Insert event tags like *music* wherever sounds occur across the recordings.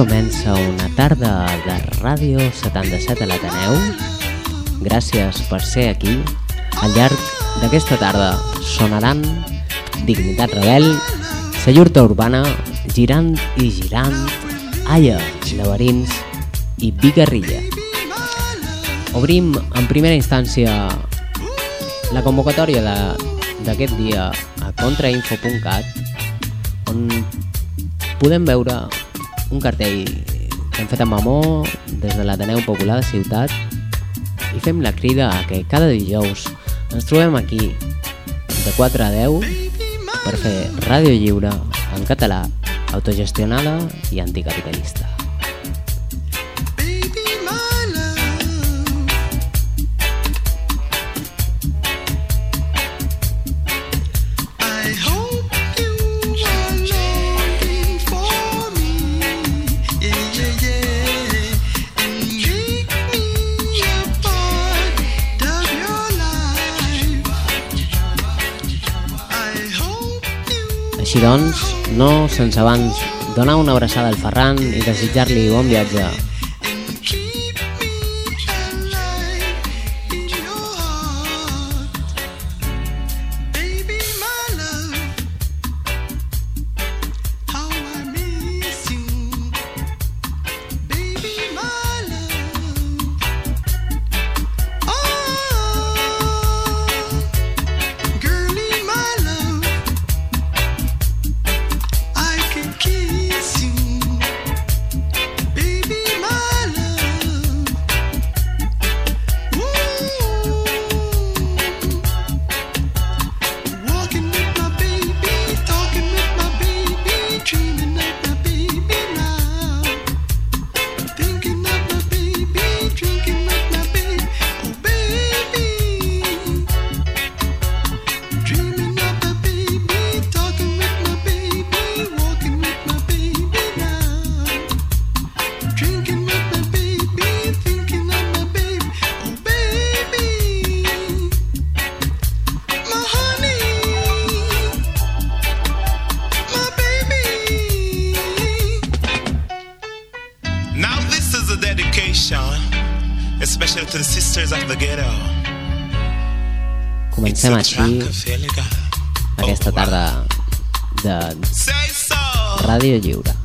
comença una tarda de Ràdio 77 a l'Ateneu. Gràcies per ser aquí. Al llarg d'aquesta tarda sonaran Dignitat Rebel, Sallurta Urbana, Girant i Girant, Aya, Laberins i Bigarrilla. Obrim en primera instància la convocatòria d'aquest dia a contrainfo.cat on podem veure un cartell que hem fet amb amor des de l'Ateneu Popular de Ciutat i fem la crida a que cada dijous ens trobem aquí de 4 a 10 per fer ràdio lliure en català, autogestionada i anticapitalista. Així doncs, no sense abans donar una abraçada al Ferran i desitjar-li bon viatge Comencem així aquesta tarda de Ràdio Lliure.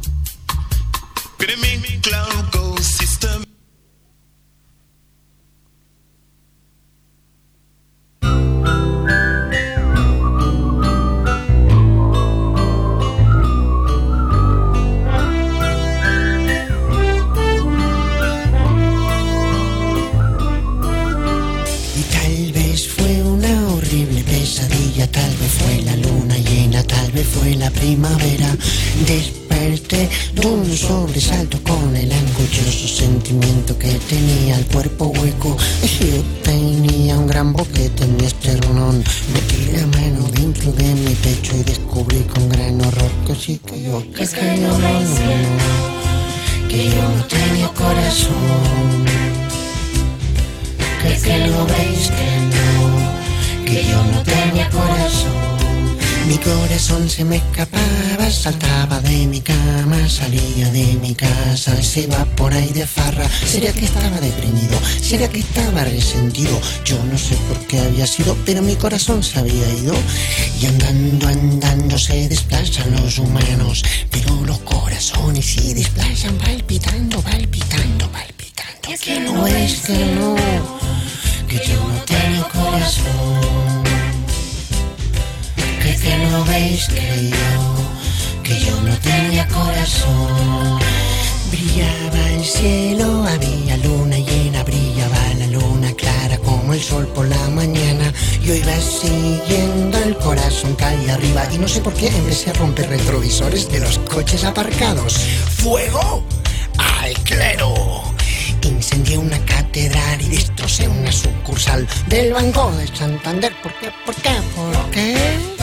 Estaba resentido. Yo no sé por qué había sido, pero mi corazón se había ido. Y andando, andando se desplazan los humanos, pero los corazones se desplazan palpitando, palpitando, palpitando. Es que no es que no, sé por qué empecé a romper retrovisores de los coches aparcados. ¡Fuego! ¡Al clero! Incendié una catedral y destrocé una sucursal del Banco de Santander. ¿Por qué? ¿Por qué? ¿Por qué?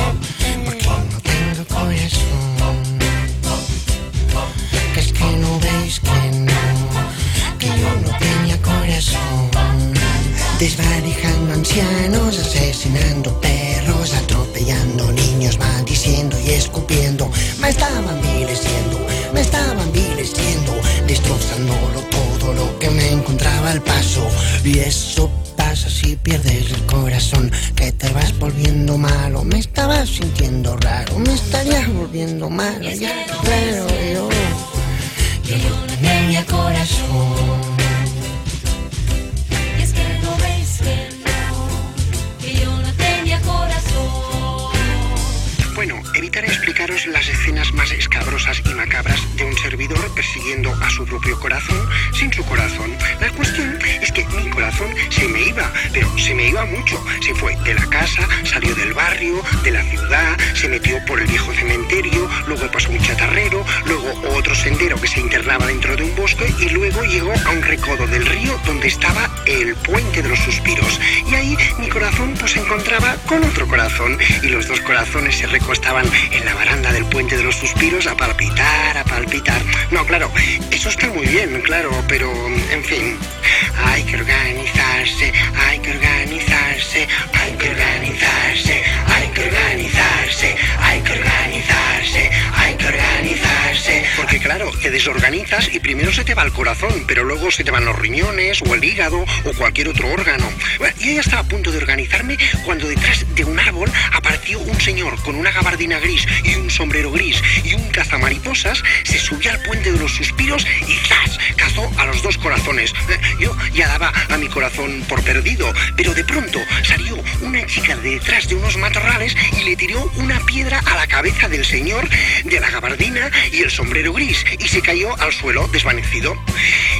Pasa si pierdes el corazón, que te vas volviendo malo. Me estaba sintiendo raro, me estaría volviendo malo. Ya, claro, yo, yo no tenía corazón. Bueno, evitaré explicaros las escenas más escabrosas y macabras de un servidor persiguiendo a su propio corazón sin su corazón. La cuestión es que mi corazón se me iba, pero se me iba mucho. Se fue de la casa, salió del barrio, de la ciudad, se metió por el viejo cementerio, luego pasó un chatarrero, luego otro sendero que se internaba dentro de un bosque y luego llegó a un recodo del río donde estaba el puente de los suspiros. Y ahí mi corazón pues se encontraba con otro corazón y los dos corazones se recostaban en la baranda del puente de los suspiros a palpitar, a palpitar. No, claro, eso está muy bien, claro, pero en fin, hay que organizarse, hay que organizarse, hay que organizarse, hay que organizarse, claro, te desorganizas y primero se te va el corazón, pero luego se te van los riñones o el hígado o cualquier otro órgano. Bueno, yo ya estaba a punto de organizarme cuando detrás de un árbol apareció un señor con una gabardina gris y un sombrero gris y un cazamariposas, se subió al puente de los suspiros y ¡zas! cazó a los dos corazones. Eh, Yo ya daba a mi corazón por perdido, pero de pronto salió una chica de detrás de unos matorrales y le tiró una piedra a la cabeza del señor de la gabardina y el sombrero gris y se cayó al suelo desvanecido.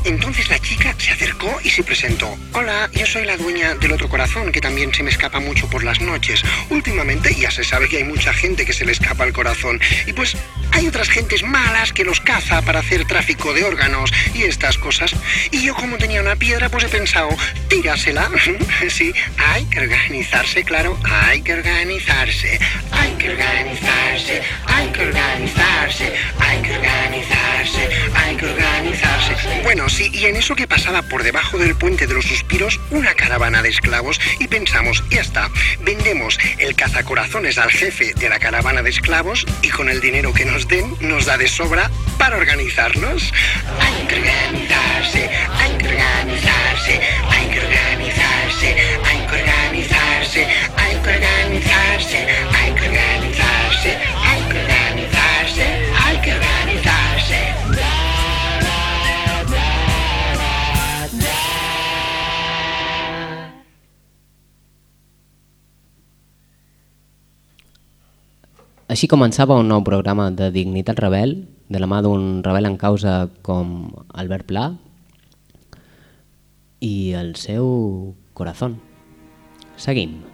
Entonces la chica se acercó y se presentó. Hola, yo soy la dueña del otro corazón que también se me escapa mucho por las noches. Últimamente ya se sabe que hay mucha gente que se le escapa el corazón y pues hay otras gentes malas que los caza para hacer tráfico de órganos y estas cosas. Y yo como tenía una piedra pues he pensado, tírasela. *laughs* sí, hay que organizarse, claro, hay que organizarse, hay que organizarse, hay que organizarse, hay que organizarse, hay que organizarse. Bueno, sí, y en eso que pasaba por debajo del puente de los suspiros una caravana de esclavos y pensamos, ya está, vendemos el cazacorazones al jefe de la caravana de esclavos y con el dinero que nos den nos da de sobra para organizarnos. Hay que organizarse, hay que organizarse, hay que organizarse, hay que organizarse, hay que organizarse, Així començava un nou programa de Dignitat Rebel, de la mà d'un rebel en causa com Albert Pla i el seu corazón. Seguim.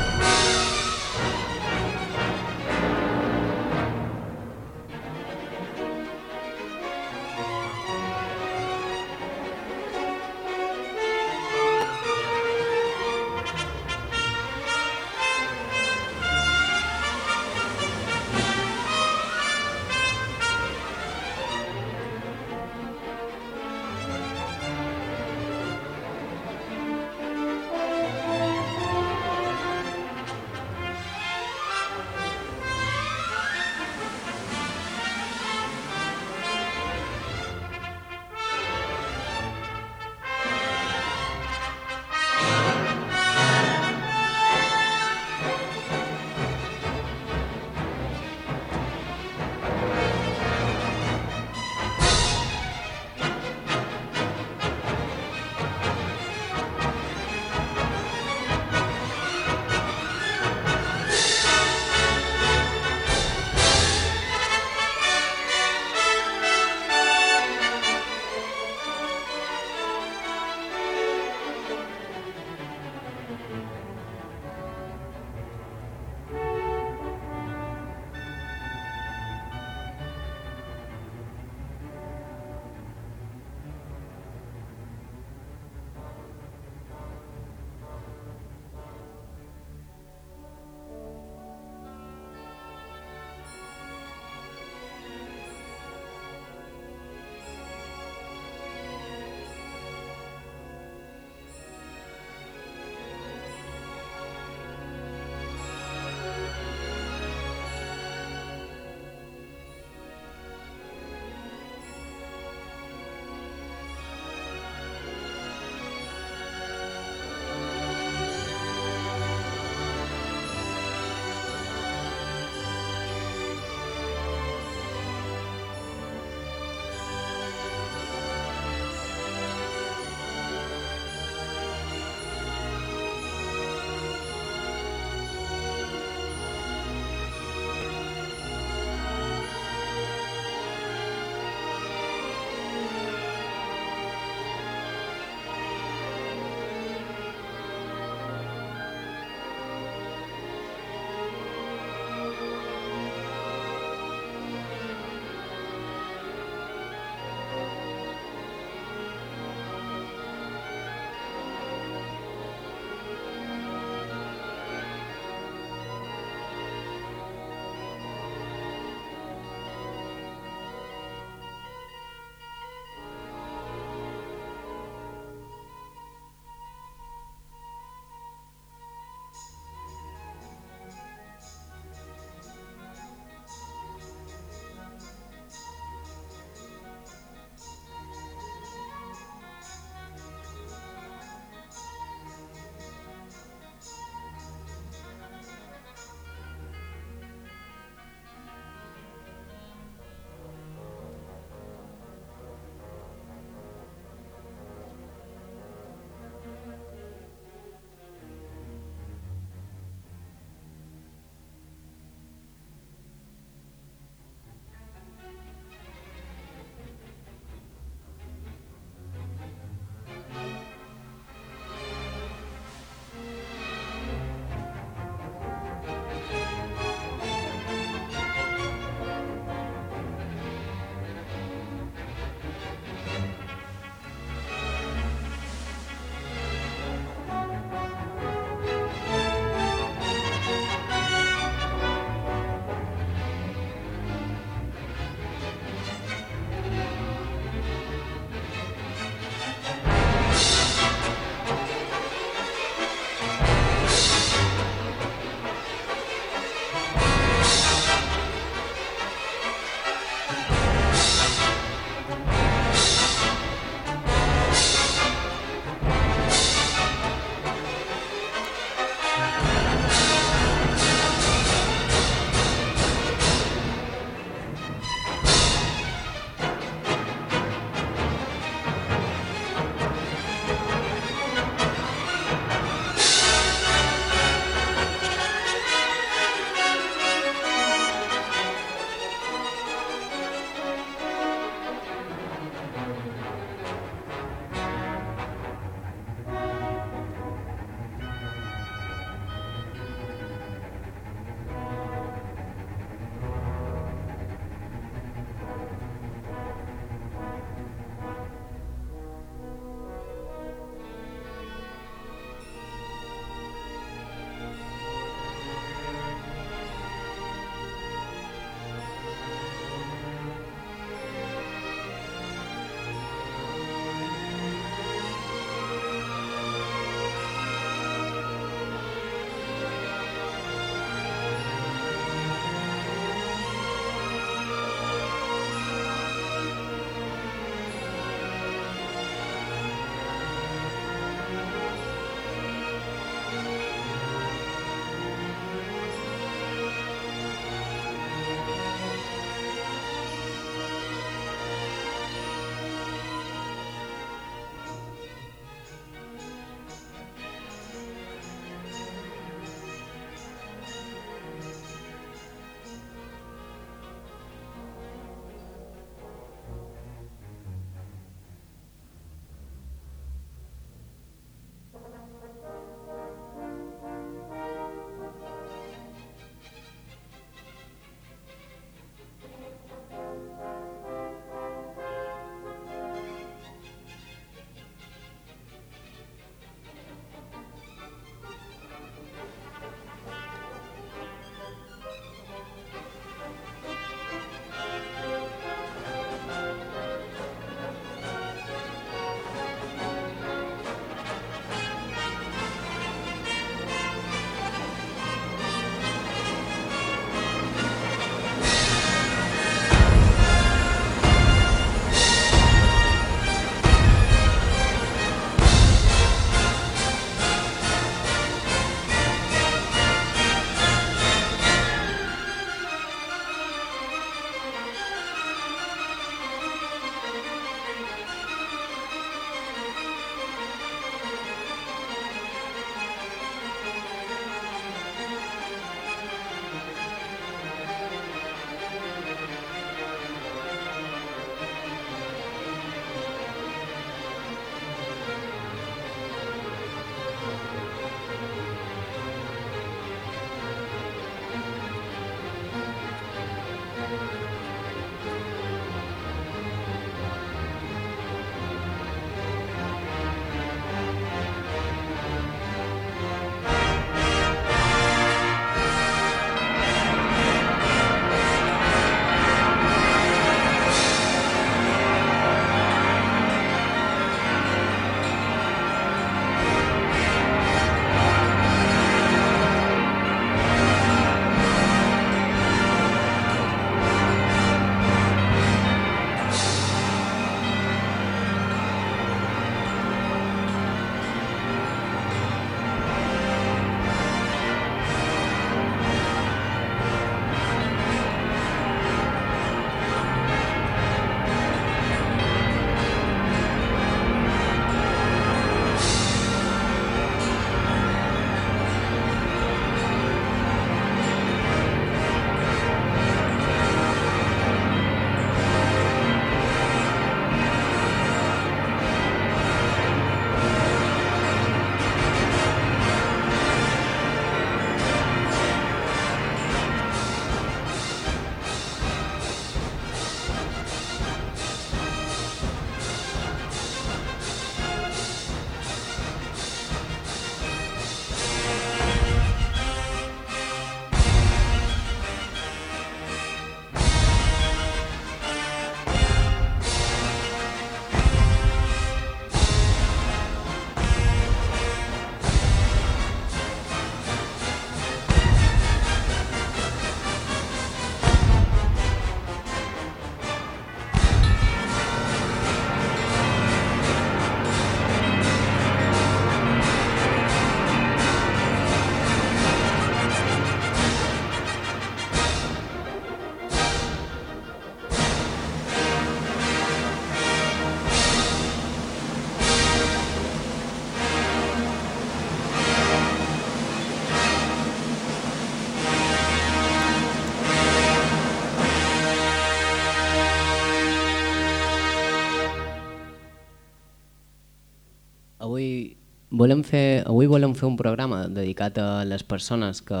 Volem fer, avui volem fer un programa dedicat a les persones que,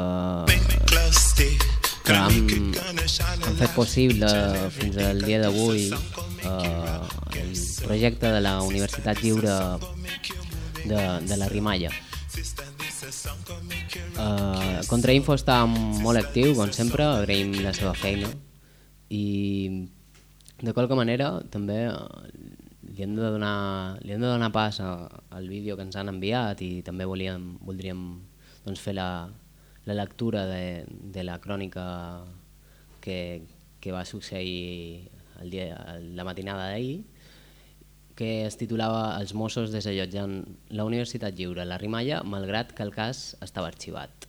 que han, han fet possible fins al dia d'avui eh, el projecte de la Universitat Lliure de, de la Rimalla. Uh, Contrainfo està molt actiu, com sempre, agraïm la seva feina i de qualque manera també eh, li hem de donar, li hem de donar pas a, al vídeo que ens han enviat i també volíem, voldríem doncs, fer la, la lectura de, de la crònica que, que va succeir el dia, la matinada d'ahir que es titulava Els Mossos desallotjant la Universitat Lliure, la Rimalla, malgrat que el cas estava arxivat.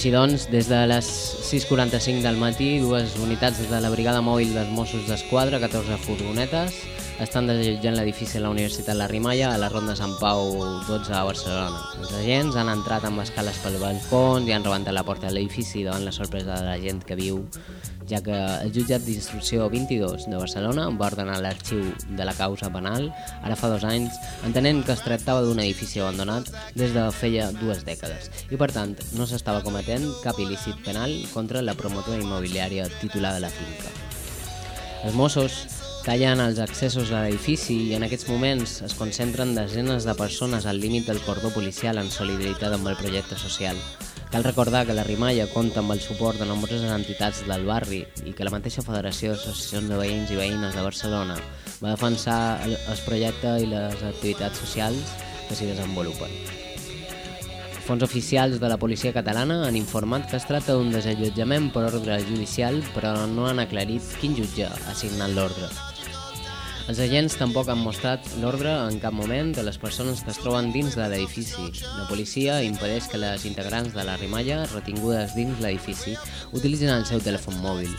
Així doncs, des de les 6.45 del matí, dues unitats de la Brigada Mòbil dels Mossos d'Esquadra, 14 furgonetes, estan desallotjant l'edifici de la Universitat La Rimalla a la Ronda Sant Pau 12 a Barcelona. Els agents han entrat amb escales pel balcons i han rebentat la porta de l'edifici davant la sorpresa de la gent que viu ja que el jutjat d'instrucció 22 de Barcelona va ordenar l'arxiu de la causa penal ara fa dos anys, entenent que es tractava d'un edifici abandonat des de feia dues dècades i per tant no s'estava cometent cap il·lícit penal contra la promotora immobiliària titular de la finca. Els Mossos tallen els accessos a l'edifici i en aquests moments es concentren desenes de persones al límit del cordó policial en solidaritat amb el projecte social. Cal recordar que la Rimalla compta amb el suport de nombroses entitats del barri i que la mateixa Federació d'Associacions de Veïns i Veïnes de Barcelona va defensar el, el projecte i les activitats socials que s'hi desenvolupen. Fons oficials de la policia catalana han informat que es tracta d'un desallotjament per ordre judicial, però no han aclarit quin jutge ha signat l'ordre. Els agents tampoc han mostrat l'ordre en cap moment de les persones que es troben dins de l'edifici. La policia impedeix que les integrants de la rimalla, retingudes dins l'edifici, utilitzin el seu telèfon mòbil.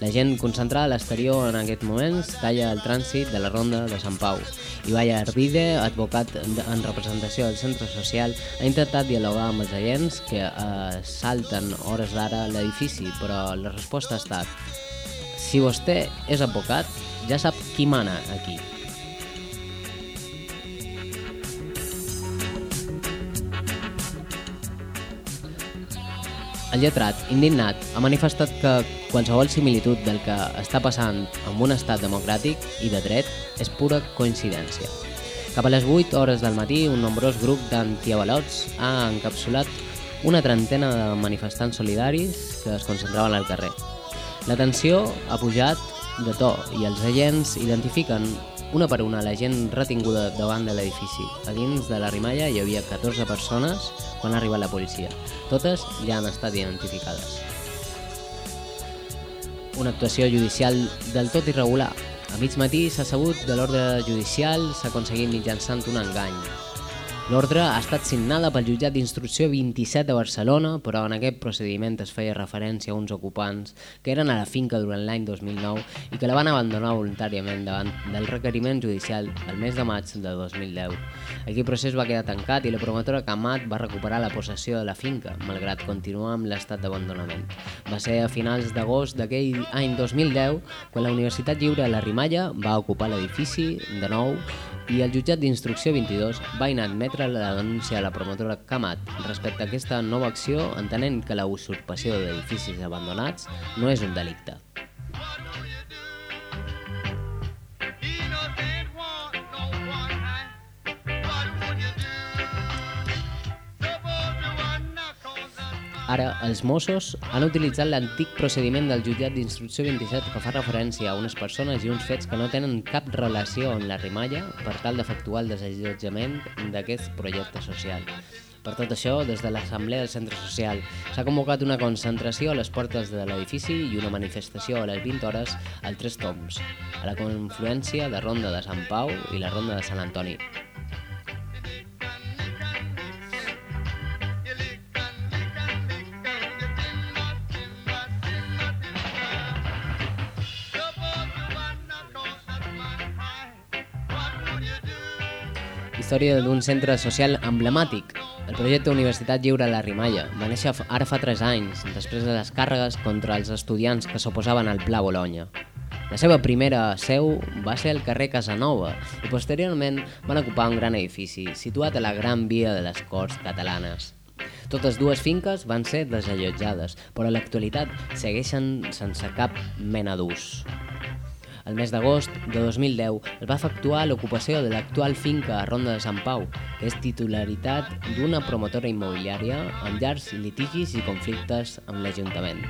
La gent concentrada a l'exterior en aquests moments talla el trànsit de la ronda de Sant Pau. Ibai Arvide, advocat en representació del centre social, ha intentat dialogar amb els agents que eh, salten hores d'ara l'edifici, però la resposta ha estat si vostè és advocat, ja sap qui mana aquí. El lletrat, indignat, ha manifestat que qualsevol similitud del que està passant amb un estat democràtic i de dret és pura coincidència. Cap a les 8 hores del matí, un nombrós grup d'antiavalots ha encapsulat una trentena de manifestants solidaris que es concentraven al carrer. La tensió ha pujat de to i els agents identifiquen una per una la gent retinguda davant de l'edifici. A dins de la rimalla hi havia 14 persones quan ha arribat la policia. Totes ja han estat identificades. Una actuació judicial del tot irregular. A mig matí s'ha sabut de l'ordre judicial s'ha aconseguit mitjançant un engany. L'ordre ha estat signada pel jutjat d'instrucció 27 de Barcelona, però en aquest procediment es feia referència a uns ocupants que eren a la finca durant l'any 2009 i que la van abandonar voluntàriament davant del requeriment judicial el mes de maig de 2010. Aquell procés va quedar tancat i la promotora Camat va recuperar la possessió de la finca, malgrat continuar amb l'estat d'abandonament. Va ser a finals d'agost d'aquell any 2010 quan la Universitat Lliure de la Rimalla va ocupar l'edifici de nou i el jutjat d'instrucció 22 va inadmetre la denúncia a la promotora Camat respecte a aquesta nova acció entenent que la usurpació d'edificis abandonats no és un delicte. Ara, els Mossos han utilitzat l'antic procediment del jutjat d'instrucció 27 que fa referència a unes persones i uns fets que no tenen cap relació amb la rimalla per tal d'efectuar el desallotjament d'aquest projecte social. Per tot això, des de l'Assemblea del Centre Social s'ha convocat una concentració a les portes de l'edifici i una manifestació a les 20 hores al Tres Toms, a la confluència de Ronda de Sant Pau i la Ronda de Sant Antoni. Història d'un centre social emblemàtic. El projecte Universitat Lliure la Rimalla va néixer ara fa 3 anys, després de les càrregues contra els estudiants que s'oposaven al Pla Bologna. La seva primera seu va ser al carrer Casanova i posteriorment van ocupar un gran edifici situat a la Gran Via de les Corts Catalanes. Totes dues finques van ser desallotjades, però a l'actualitat segueixen sense cap mena d'ús. El mes d'agost de 2010 es va efectuar l'ocupació de l'actual finca a Ronda de Sant Pau, que és titularitat d'una promotora immobiliària amb llargs litigis i conflictes amb l'Ajuntament.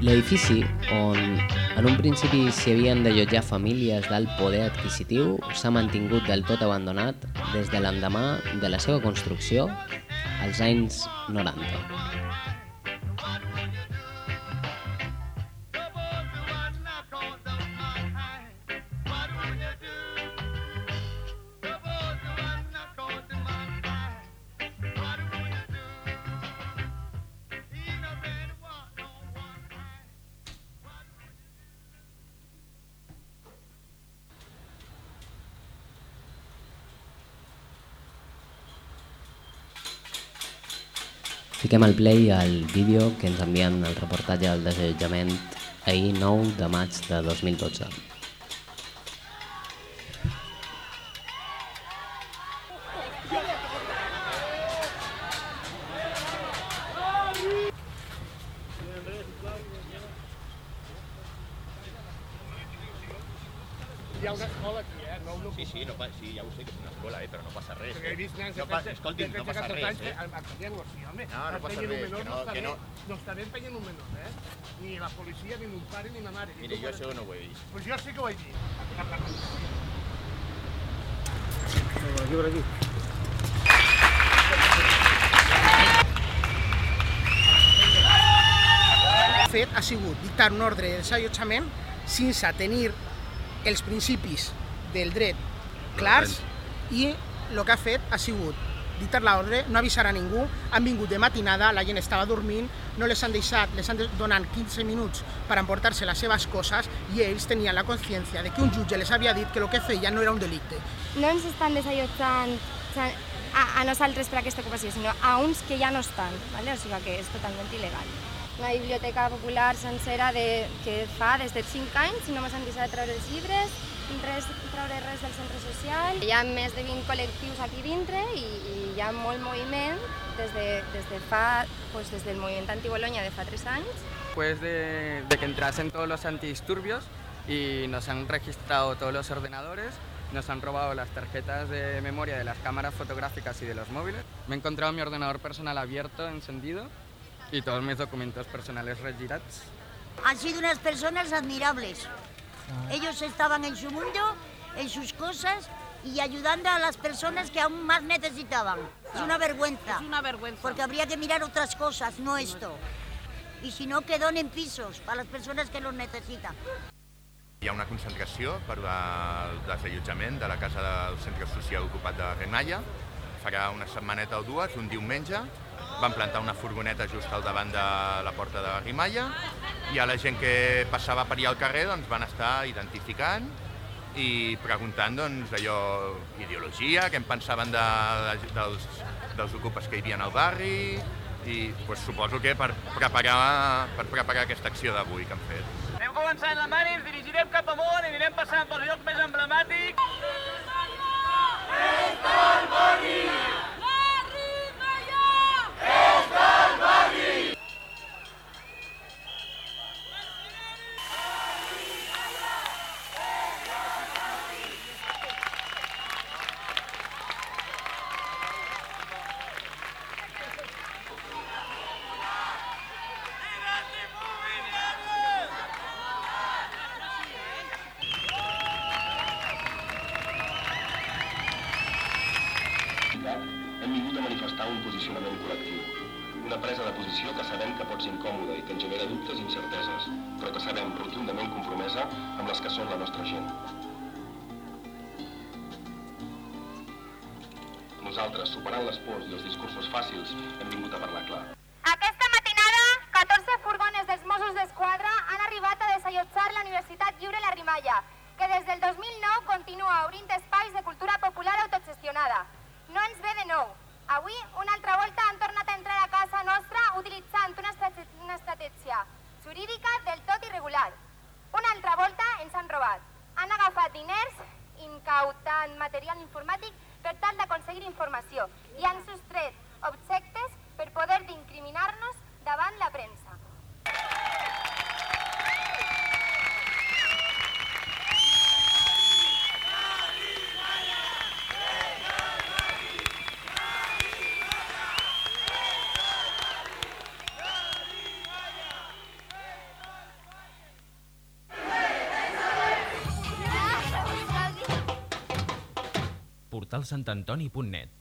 L'edifici, on en un principi s'hi havien d'allotjar famílies d'alt poder adquisitiu, s'ha mantingut del tot abandonat des de l'endemà de la seva construcció als anys 90. Fiquem al play al vídeo que ens envien el reportatge del desallotjament ahir 9 de maig de 2012. Hi ha una escola aquí, eh? No, no, Sí, sí, no, pa- sí, ja ho sé que és una escola, eh, però no passa res. Perquè he Eh? vist nens no de pa, 13, escolti'm, de no 13, passa 14 res, anys, eh? empenyent-lo, sí, home. No, no passa res, menor que no, no- que no- No està bé empenyent un menor, eh? Ni la policia, ni mon pare, ni ma mare. Mira, jo això no ho he vist. Pues jo sí que ho he dit. fet ha sigut dictar un ordre de desallotjament sense tenir els principis del dret clars i el que ha fet ha sigut dictar l'ordre, no avisar a ningú, han vingut de matinada, la gent estava dormint, no les han deixat, les han donat 15 minuts per emportar-se les seves coses i ells tenien la consciència de que un jutge les havia dit que el que feia no era un delicte. no ens estan desallotjant a, a nosaltres per aquesta ocupació, sinó a uns que ja no estan, ¿vale? o sigui que és totalment il·legal. Una biblioteca popular sencera de, que fa des de 5 anys només han deixat treure els llibres, res, treure res del centre social. Hi ha més de 20 col·lectius aquí dintre i, i hi ha molt moviment des, de, des, de fa, pues, des del moviment anti-Bolonya de fa 3 anys después de, de que entrasen todos los antidisturbios y nos han registrado todos los ordenadores, nos han robado las tarjetas de memoria de las cámaras fotográficas y de los móviles. Me he encontrado mi ordenador personal abierto, encendido y todos mis documentos personales retirats. Han sido unas personas admirables. Ellos estaban en su mundo, en sus cosas y ayudando a las personas que aún más necesitaban. Es una vergüenza. Es una vergüenza. Porque habría que mirar otras cosas, no esto. Y si no, que donen pisos para las personas que los necesitan. Hi ha una concentració per al desallotjament de la casa del centre social ocupat de Remalla. Farà una setmaneta o dues, un diumenge. Van plantar una furgoneta just al davant de la porta de Rimalla i a la gent que passava per allà al carrer doncs, van estar identificant i preguntant doncs, allò, ideologia, què en pensaven de, de, dels, dels ocupes que hi havia al barri i doncs, suposo que per preparar, per preparar aquesta acció d'avui que han fet. Anem començant la mani, ens dirigirem cap amunt i anirem passant pels llocs més emblemàtics. hem Portal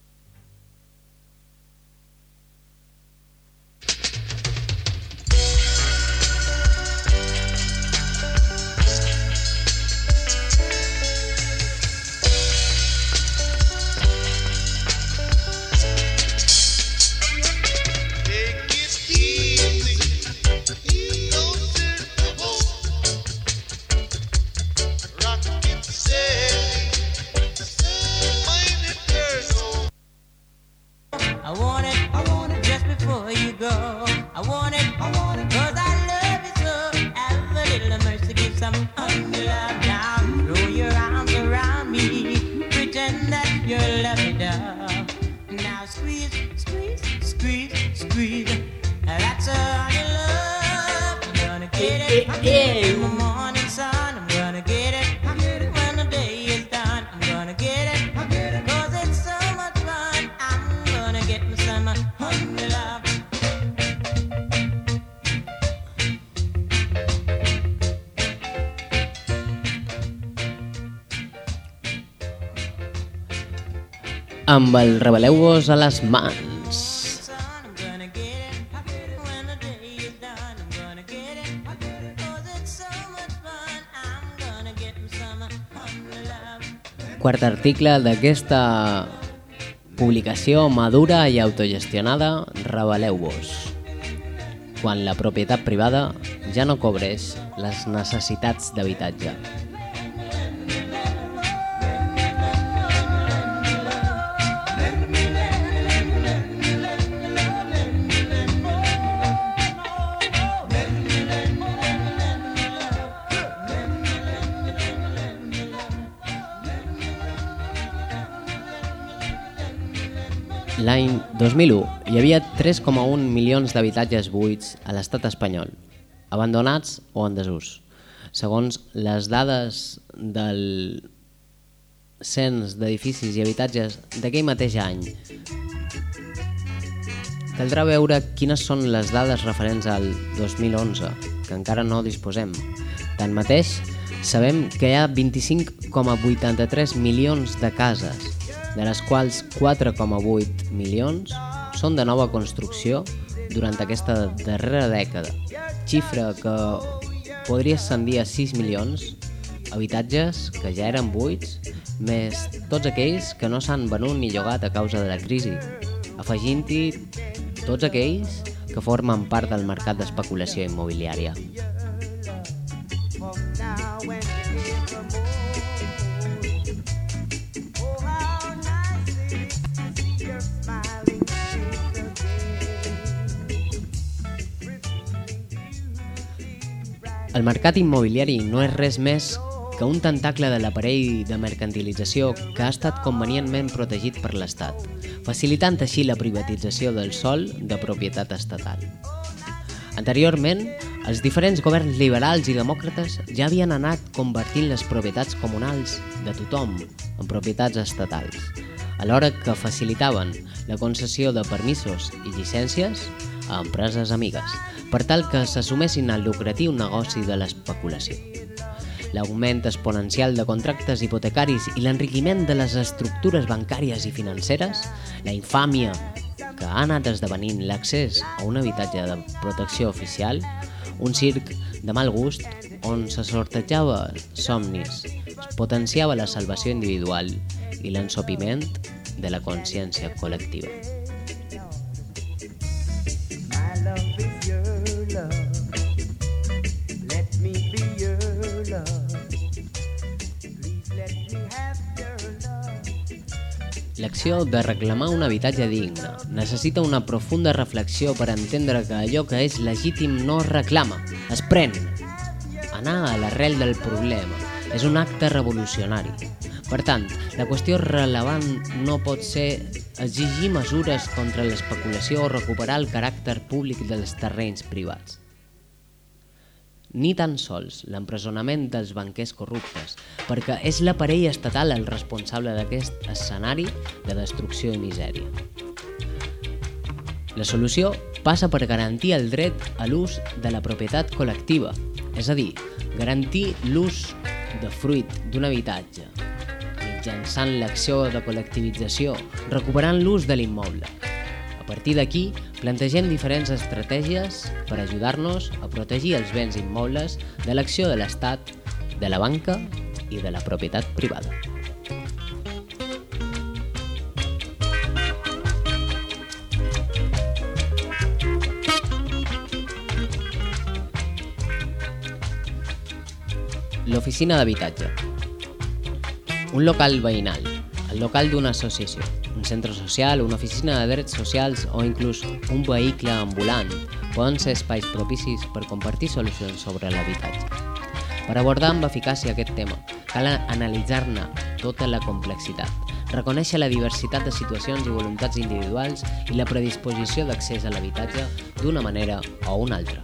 yeah. Now squeeze, squeeze, squeeze, squeeze. That's. Gonna get it. Amb el Rebeleu-vos a les mans. Quart article d'aquesta publicació madura i autogestionada Rebeleu-vos. Quan la propietat privada ja no cobreix les necessitats d'habitatge. L'any 2001 hi havia 3,1 milions d'habitatges buits a l'estat espanyol, abandonats o en desús. Segons les dades del cens d'edificis i habitatges d'aquell mateix any, caldrà veure quines són les dades referents al 2011, que encara no disposem. Tanmateix, sabem que hi ha 25,83 milions de cases, de les quals 4,8 milions són de nova construcció durant aquesta darrera dècada, xifra que podria ascendir a 6 milions, habitatges que ja eren buits, més tots aquells que no s'han venut ni llogat a causa de la crisi, afegint-hi tots aquells que formen part del mercat d'especulació immobiliària. El mercat immobiliari no és res més que un tentacle de l'aparell de mercantilització que ha estat convenientment protegit per l'Estat, facilitant així la privatització del sol de propietat estatal. Anteriorment, els diferents governs liberals i demòcrates ja havien anat convertint les propietats comunals de tothom en propietats estatals, alhora que facilitaven la concessió de permisos i llicències a empreses amigues, per tal que s'assumessin el lucratiu negoci de l'especulació. L'augment exponencial de contractes hipotecaris i l'enriquiment de les estructures bancàries i financeres, la infàmia que ha anat esdevenint l'accés a un habitatge de protecció oficial, un circ de mal gust on se sortejava somnis, es potenciava la salvació individual i l'ensopiment de la consciència col·lectiva. L'acció de reclamar un habitatge digne necessita una profunda reflexió per entendre que allò que és legítim no es reclama, es pren. Anar a l'arrel del problema és un acte revolucionari. Per tant, la qüestió rellevant no pot ser exigir mesures contra l'especulació o recuperar el caràcter públic dels terrenys privats ni tan sols l'empresonament dels banquers corruptes, perquè és l'aparell estatal el responsable d'aquest escenari de destrucció i misèria. La solució passa per garantir el dret a l'ús de la propietat col·lectiva, és a dir, garantir l'ús de fruit d'un habitatge, mitjançant l'acció de col·lectivització, recuperant l'ús de l'immoble. Partir d'aquí, plantegem diferents estratègies per ajudar-nos a protegir els béns immobles de l'acció de l'Estat, de la banca i de la propietat privada. L'oficina d'habitatge. Un local veïnal, el local d'una associació, un centre social, una oficina de drets socials o inclús un vehicle ambulant poden ser espais propicis per compartir solucions sobre l'habitatge. Per abordar amb eficàcia aquest tema, cal analitzar-ne tota la complexitat, reconèixer la diversitat de situacions i voluntats individuals i la predisposició d'accés a l'habitatge d'una manera o una altra.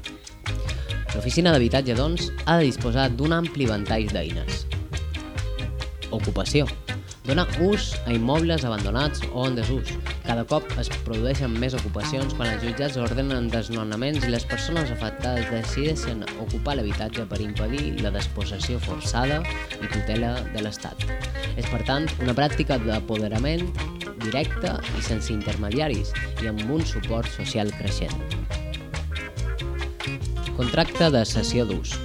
L'oficina d'habitatge, doncs, ha de disposar d'un ampli ventall d'eines. Ocupació. Donar ús a immobles abandonats o en desús. Cada cop es produeixen més ocupacions quan els jutjats ordenen desnonaments i les persones afectades decideixen ocupar l'habitatge per impedir la despossessió forçada i tutela de l'Estat. És, per tant, una pràctica d'apoderament directe i sense intermediaris i amb un suport social creixent. Contracte de cessió d'ús.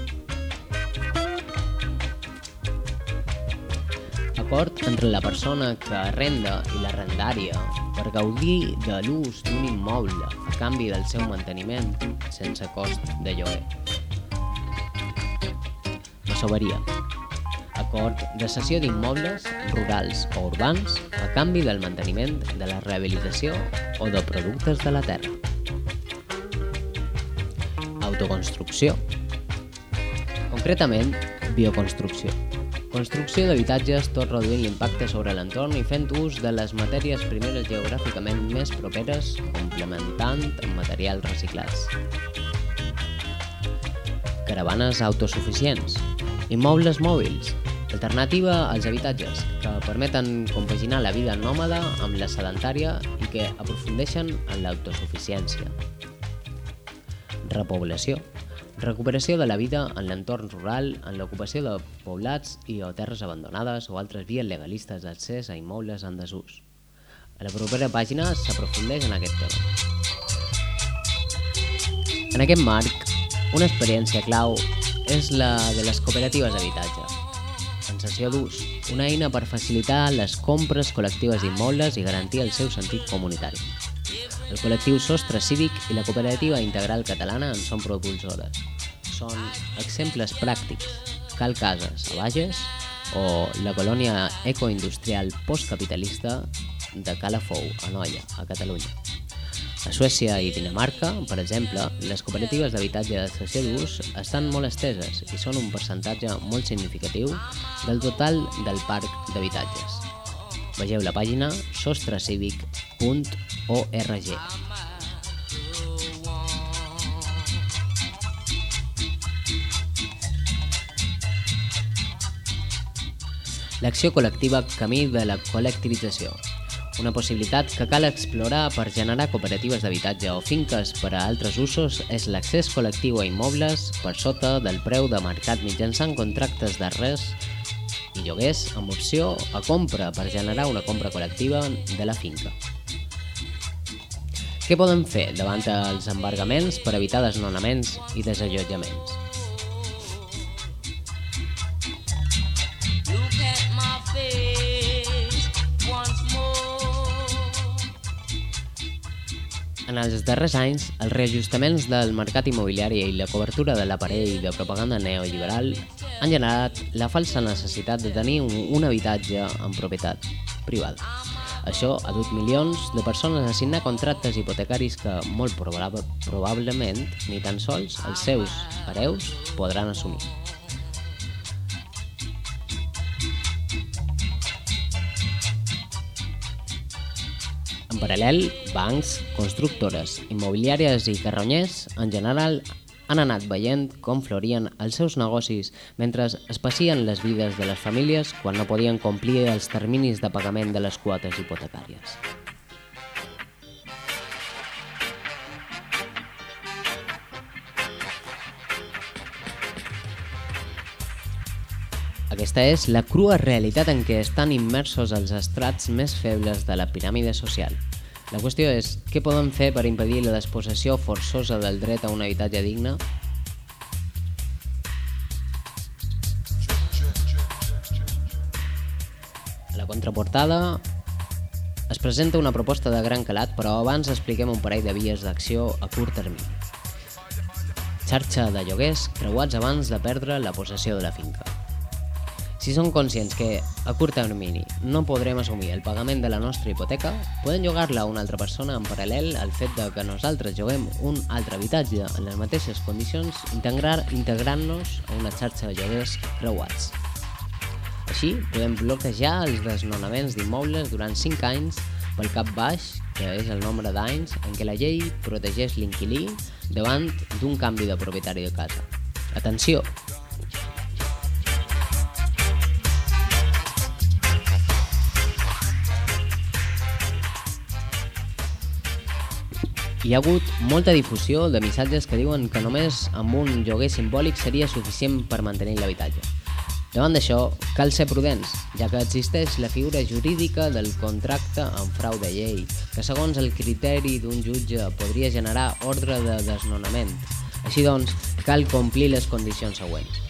Acord entre la persona que arrenda i l'arrendària per gaudir de l'ús d'un immoble a canvi del seu manteniment sense cost de lloguer. Masoveria. Acord de cessió d'immobles rurals o urbans a canvi del manteniment de la rehabilitació o de productes de la terra. Autoconstrucció. Concretament, bioconstrucció. Construcció d'habitatges tot reduint l'impacte sobre l'entorn i fent ús de les matèries primeres geogràficament més properes, complementant amb materials reciclats. Caravanes autosuficients. Immobles mòbils. Alternativa als habitatges, que permeten compaginar la vida nòmada amb la sedentària i que aprofundeixen en l'autosuficiència. Repoblació. Recuperació de la vida en l'entorn rural, en l'ocupació de poblats i o terres abandonades o altres vies legalistes d'accés a immobles en desús. A la propera pàgina s'aprofundeix en aquest tema. En aquest marc, una experiència clau és la de les cooperatives d'habitatge. En sessió d'ús, una eina per facilitar les compres col·lectives d'immobles i garantir el seu sentit comunitari. El col·lectiu Sostre Cívic i la cooperativa integral catalana en són propulsores. Són exemples pràctics. Cal Cases, a Bages, o la colònia ecoindustrial postcapitalista de Calafou, a Noia, a Catalunya. A Suècia i Dinamarca, per exemple, les cooperatives d'habitatge de cessió d'ús estan molt esteses i són un percentatge molt significatiu del total del parc d'habitatges. Vegeu la pàgina sostrecívic.org. L'acció col·lectiva camí de la col·lectivització. Una possibilitat que cal explorar per generar cooperatives d'habitatge o finques per a altres usos és l'accés col·lectiu a immobles per sota del preu de mercat mitjançant contractes de res i lloguers amb opció a compra per generar una compra col·lectiva de la finca. Què poden fer davant els embargaments per evitar desnonaments i desallotjaments? En els darrers anys, els reajustaments del mercat immobiliari i la cobertura de l'aparell de propaganda neoliberal han generat la falsa necessitat de tenir un, un habitatge en propietat privada. Això ha dut milions de persones a signar contractes hipotecaris que molt probab probablement ni tan sols els seus hereus podran assumir. En paral·lel, bancs, constructores, immobiliàries i carronyers, en general, han anat veient com florien els seus negocis mentre es passien les vides de les famílies quan no podien complir els terminis de pagament de les quotes hipotecàries. Aquesta és la crua realitat en què estan immersos els estrats més febles de la piràmide social. La qüestió és, què podem fer per impedir la despossessió forçosa del dret a un habitatge digne? A la contraportada es presenta una proposta de gran calat, però abans expliquem un parell de vies d'acció a curt termini. Xarxa de lloguers creuats abans de perdre la possessió de la finca. Si són conscients que, a curt termini, no podrem assumir el pagament de la nostra hipoteca, poden llogar-la a una altra persona en paral·lel al fet de que nosaltres lloguem un altre habitatge en les mateixes condicions integrant-nos a una xarxa de lloguers creuats. Així, podem bloquejar els desnonaments d'immobles durant 5 anys pel cap baix, que és el nombre d'anys en què la llei protegeix l'inquilí davant d'un canvi de propietari de casa. Atenció! Hi ha hagut molta difusió de missatges que diuen que només amb un lloguer simbòlic seria suficient per mantenir l'habitatge. Davant d'això, cal ser prudents, ja que existeix la figura jurídica del contracte amb frau de llei, que segons el criteri d'un jutge podria generar ordre de desnonament. Així doncs, cal complir les condicions següents.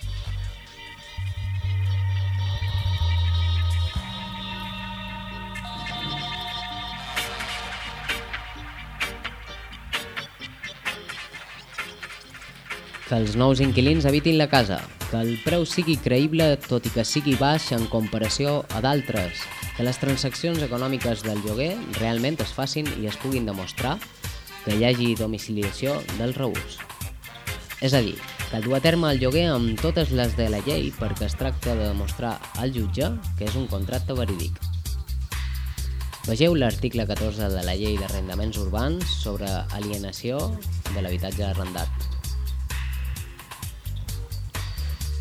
Que els nous inquilins habitin la casa, que el preu sigui creïble tot i que sigui baix en comparació a d'altres, que les transaccions econòmiques del lloguer realment es facin i es puguin demostrar que hi hagi domiciliació del reús. És a dir, que dur a terme el lloguer amb totes les de la llei perquè es tracta de demostrar al jutge que és un contracte verídic. Vegeu l'article 14 de la llei d'arrendaments urbans sobre alienació de l'habitatge arrendat.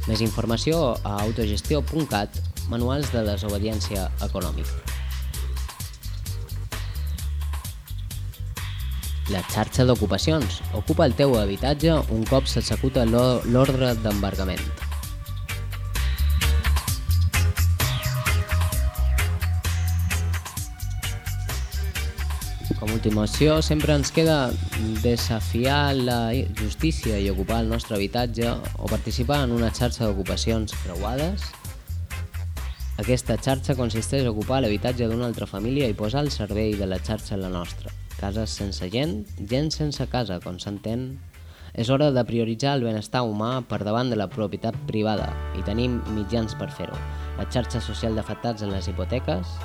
Més informació a autogestió.cat, manuals de desobediència econòmica. La xarxa d'ocupacions. Ocupa el teu habitatge un cop s'executa l'o- l'ordre d'embargament. Ultimació, sempre ens queda desafiar la justícia i ocupar el nostre habitatge o participar en una xarxa d'ocupacions creuades. Aquesta xarxa consisteix a ocupar l'habitatge d'una altra família i posar al servei de la xarxa la nostra. Cases sense gent, gent sense casa, com s'entén. És hora de prioritzar el benestar humà per davant de la propietat privada i tenim mitjans per fer-ho. La xarxa social d'afectats en les hipoteques,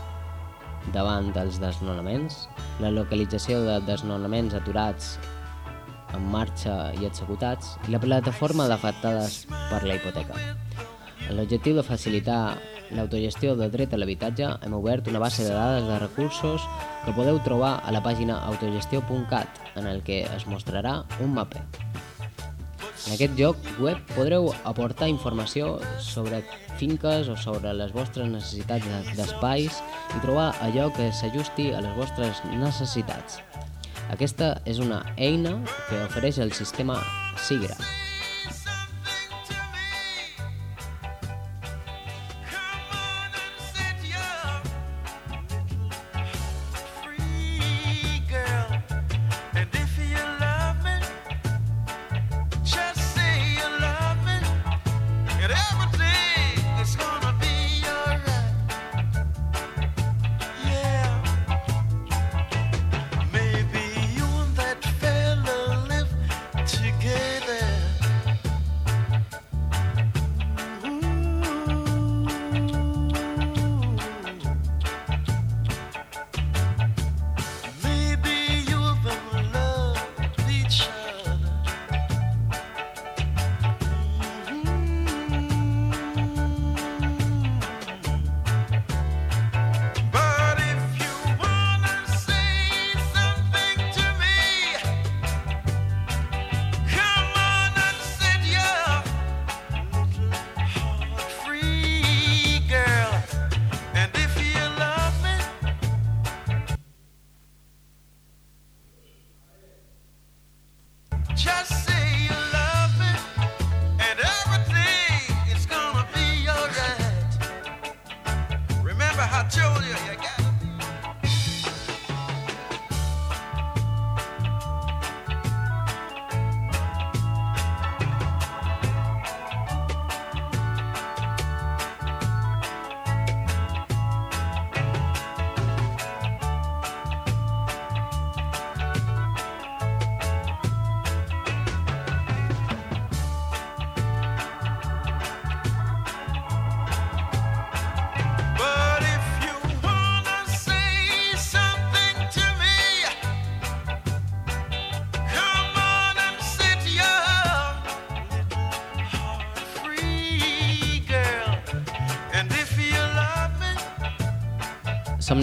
davant dels desnonaments, la localització de desnonaments aturats en marxa i executats i la plataforma d'afectades per la hipoteca. Amb l'objectiu de facilitar l'autogestió del dret a l'habitatge, hem obert una base de dades de recursos que podeu trobar a la pàgina autogestió.cat, en el que es mostrarà un maper. En aquest lloc web podreu aportar informació sobre finques o sobre les vostres necessitats de- d'espais i trobar allò que s'ajusti a les vostres necessitats. Aquesta és una eina que ofereix el sistema SIGRA.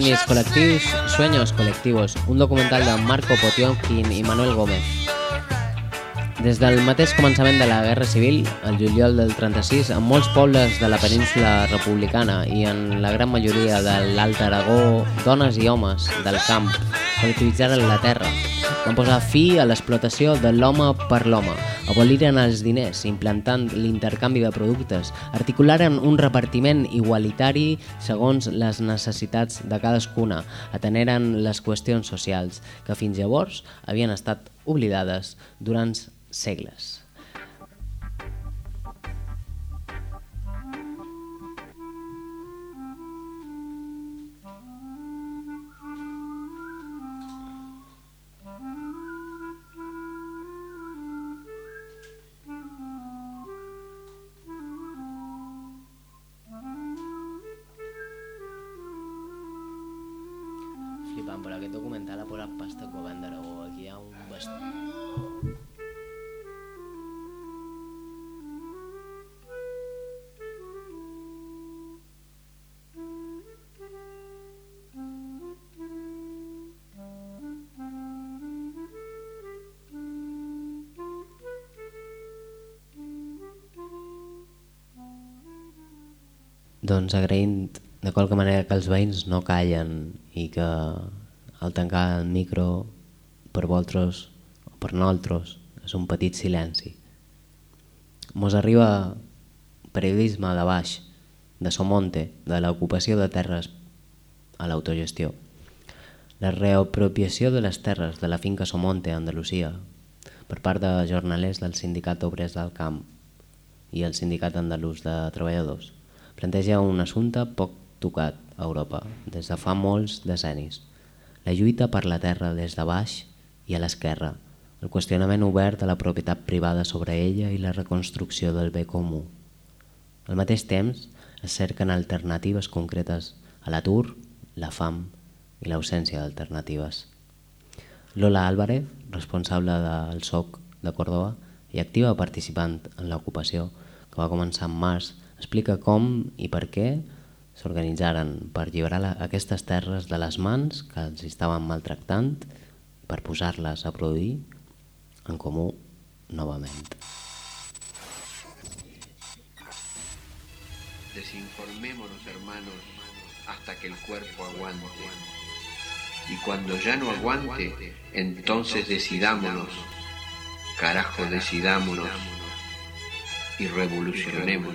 Somnis col·lectius, Sueños colectivos, un documental de Marco Potionkin i Manuel Gómez. Des del mateix començament de la Guerra Civil, el juliol del 36, en molts pobles de la península republicana i en la gran majoria de l'Alt Aragó, dones i homes del camp col·lectivitzaren la terra. Van posar fi a l'explotació de l'home per l'home, aboliren els diners, implantant l'intercanvi de productes, articularen un repartiment igualitari segons les necessitats de cadascuna, ateneren les qüestions socials que fins llavors havien estat oblidades durant segles. Doncs agraint de qualque manera que els veïns no callen i que al tancar el micro per vosaltres o per nosaltres és un petit silenci. Mos arriba periodisme de baix, de Somonte, de l'ocupació de terres a l'autogestió. La reapropiació de les terres de la finca Somonte a Andalusia per part de jornalers del Sindicat Obrers del Camp i el Sindicat Andalús de Treballadors planteja un assumpte poc tocat a Europa des de fa molts decennis. La lluita per la terra des de baix i a l'esquerra, el qüestionament obert de la propietat privada sobre ella i la reconstrucció del bé comú. Al mateix temps, es cerquen alternatives concretes a l'atur, la fam i l'ausència d'alternatives. Lola Álvarez, responsable del SOC de Córdoba i activa participant en l'ocupació que va començar en març, explica com i per què s'organitzaren per lliurar la, aquestes terres de les mans que els estaven maltractant per posar-les a produir en comú novament. Desinformémonos, hermanos, hasta que el cuerpo aguante. Y cuando ya no aguante, entonces decidámonos. Carajo, decidámonos. Y revolucionemos.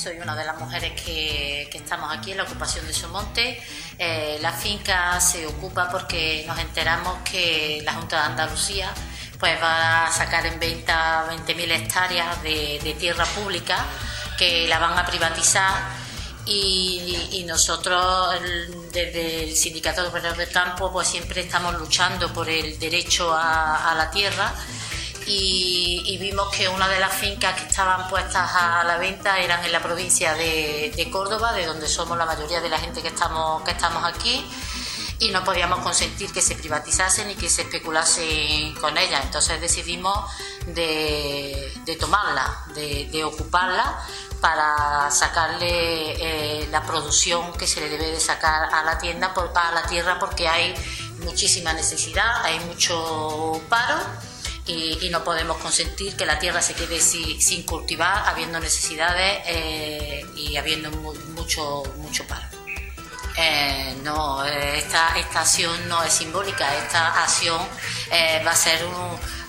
Soy una de las mujeres que, estamos aquí en la ocupación de Somonte. Eh, la finca se ocupa porque nos enteramos que la Junta de Andalucía pues va a sacar en venta 20.000 hectáreas de, tierra pública que la van a privatizar y, nosotros desde el Sindicato de Obreros del Campo pues siempre estamos luchando por el derecho a la tierra y, y vimos que una de las fincas que estaban puestas a la venta eran en la provincia de, Córdoba, de donde somos la mayoría de la gente que estamos, que estamos aquí. y no podíamos consentir que se privatizase ni que se especulase con ella. Entonces decidimos de, tomarla, de, de ocuparla para sacarle eh, la producción que se le debe de sacar a la tienda, por- a la tierra, porque hay muchísima necesidad, hay mucho paro y, y no podemos consentir que la tierra se quede si- sin cultivar, habiendo necesidades eh, y habiendo mu- mucho, mucho paro. Eh, no, eh, esta, esta acción no es simbólica, esta acción va a ser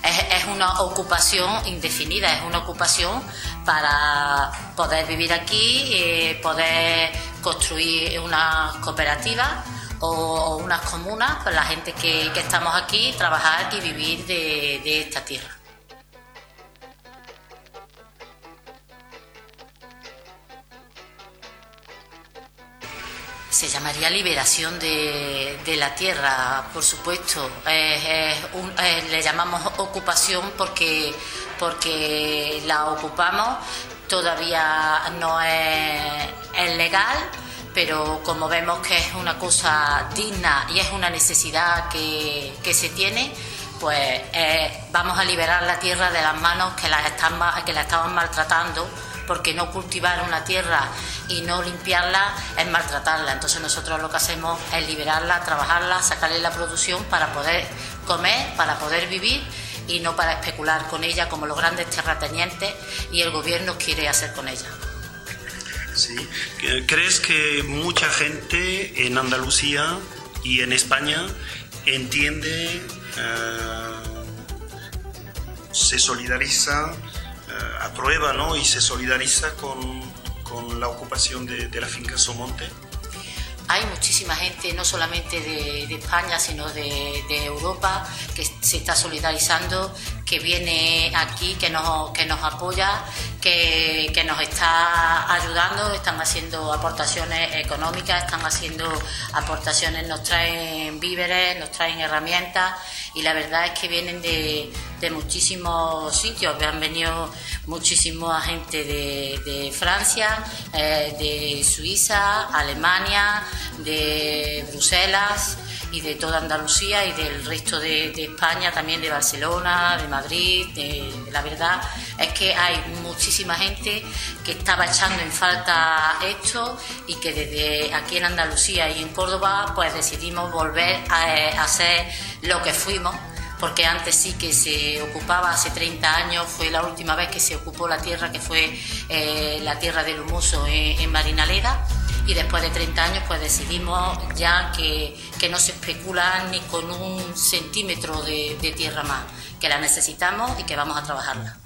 es, es una ocupación indefinida, es una ocupación para poder vivir aquí, eh, poder construir una cooperativa o, unas comunas para la gente que, estamos aquí, trabajar y vivir de, esta tierra. Se llamaría liberación de, la tierra, por supuesto. Es- es un- le llamamos ocupación porque, porque la ocupamos, todavía no es legal, pero como vemos que es una cosa digna y es una necesidad que, que se tiene, pues eh, vamos a liberar la tierra de las manos que la, están, que la estaban maltratando porque no cultivar una tierra y no limpiarla es maltratarla. Entonces nosotros lo que hacemos es liberarla, trabajarla, sacarle la producción para poder comer, para poder vivir y no para especular con ella como los grandes terratenientes y el gobierno quiere hacer con ella. Sí. ¿Crees que mucha gente en Andalucía y en España entiende, eh, se solidariza, eh, aprueba ¿no? y se solidariza con, con la ocupación de la finca Somonte? Hay muchísima gente, no solamente de, España, sino de, de Europa, que se está solidarizando, que viene aquí, que nos, que nos apoya, que, que nos está ayudando, están haciendo aportaciones económicas, están haciendo aportaciones, nos traen víveres, nos traen herramientas y la verdad es que vienen de, de muchísimos sitios, han venido muchísima gente de, Francia, eh, de Suiza, Alemania, de Bruselas y de toda Andalucía y del resto de, España, también de Barcelona, de Madrid. de- la verdad es que hay muchísima gente que estaba echando en falta esto y que desde aquí en Andalucía y en Córdoba pues decidimos volver a, eh, a hacer lo que fuimos porque antes sí que se ocupaba, hace 30 años fue la última vez que se ocupó la tierra, que fue eh, la tierra del Humoso en, Marinaleda, y después de 30 años pues decidimos ya que, que no se especula ni con un centímetro de, tierra más, que la necesitamos y que vamos a trabajarla.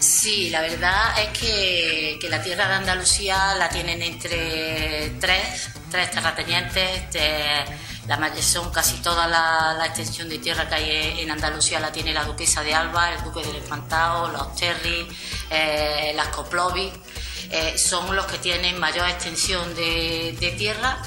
Sí, la verdad es que, que la tierra de Andalucía la tienen entre tres, tres terratenientes. de- la son casi toda la, extensión de tierra que hay en Andalucía la tiene la duquesa de Alba, el duque del Infantado, los Terry, eh, las Coplovis. eh, son los que tienen mayor extensión de, tierra.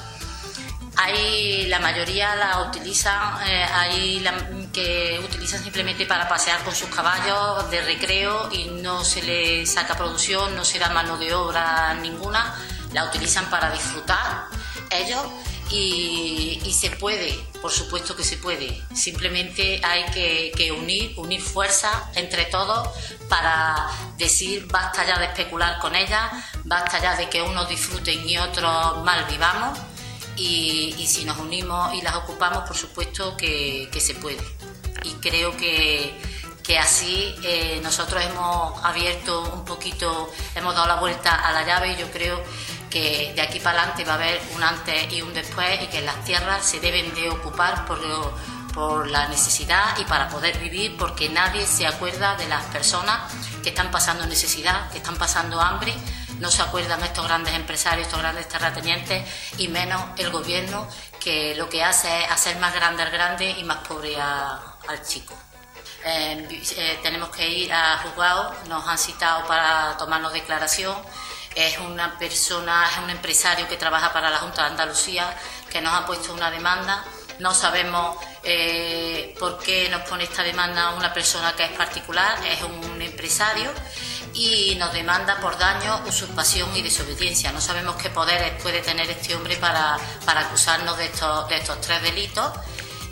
Hay la mayoría la utilizan, eh, hay que utilizan simplemente para pasear con sus caballos de recreo y no se le saca producción, no se da mano de obra ninguna, la utilizan para disfrutar ellos y, se puede, por supuesto que se puede, simplemente hay que, unir, unir fuerzas entre todos para decir basta ya de especular con ella, basta ya de que unos disfruten y otros mal vivamos y, si nos unimos y las ocupamos, por supuesto que, que se puede. Y creo que, que así eh, nosotros hemos abierto un poquito, hemos dado la vuelta a la llave y yo creo que de aquí para adelante va a haber un antes y un después y que las tierras se deben de ocupar por, lo- por la necesidad y para poder vivir porque nadie se acuerda de las personas que están pasando necesidad, que están pasando hambre no se acuerdan estos grandes empresarios, estos grandes terratenientes y menos el gobierno que lo que hace es hacer más grande al grande y más pobre al chico. Eh, eh, tenemos que ir a juzgado, nos han citado para tomarnos declaración. Es una persona, es un empresario que trabaja para la Junta de Andalucía que nos ha puesto una demanda. No sabemos eh, por qué nos pone esta demanda una persona que es particular, es un empresario y nos demanda por daño, usurpación y desobediencia. No sabemos qué poderes puede tener este hombre para, para acusarnos de estos, tres delitos.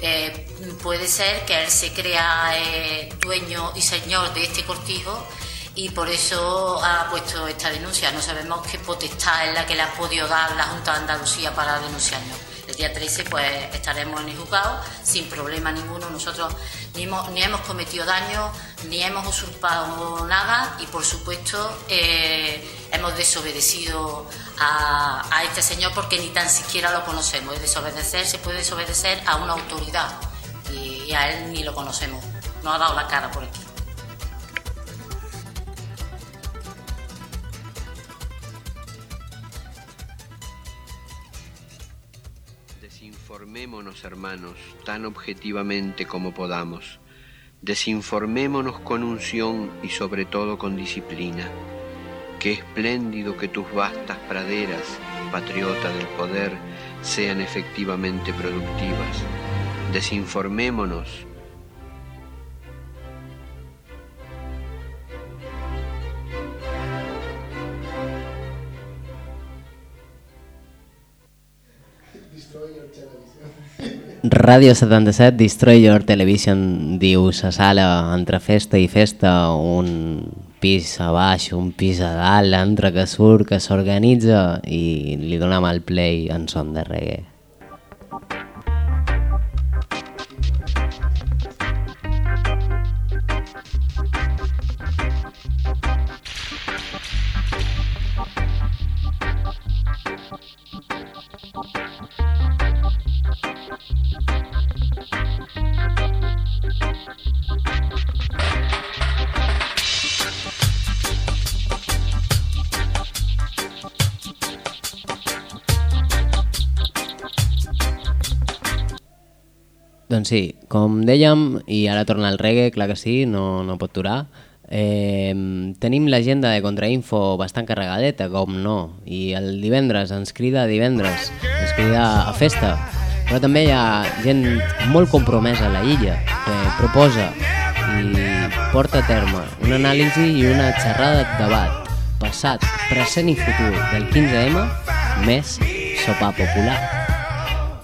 Eh, puede ser que él se crea eh, dueño y señor de este cortijo y por eso ha puesto esta denuncia. No sabemos qué potestad es la que le ha podido dar la Junta de Andalucía para denunciarnos. El día 13 pues estaremos en el juzgado sin problema ninguno. Nosotros ni hemos, ni hemos cometido daño, ni hemos usurpado nada y por supuesto eh, hemos desobedecido a, este señor porque ni tan siquiera lo conocemos. Es desobedecer, se puede desobedecer a una autoridad y, y a él ni lo conocemos. No ha dado la cara por esto. Desinformémonos, hermanos, tan objetivamente como podamos. Desinformémonos con unción y sobre todo con disciplina. Qué espléndido que tus vastas praderas, patriota del poder, sean efectivamente productivas. Desinformémonos. Ràdio 77, Destroy Your Television, diu sa sala entre festa i festa, un pis a baix, un pis a dalt, entre que surt, que s'organitza i li donem el play en son de reggae. Doncs sí, com dèiem, i ara torna el reggae, clar que sí, no, no pot durar, eh, tenim l'agenda de Contrainfo bastant carregadeta, com no, i el divendres ens crida divendres, ens crida a festa, però també hi ha gent molt compromesa a la illa, que proposa i porta a terme una anàlisi i una xerrada de debat, passat, present i futur del 15M, més sopar popular.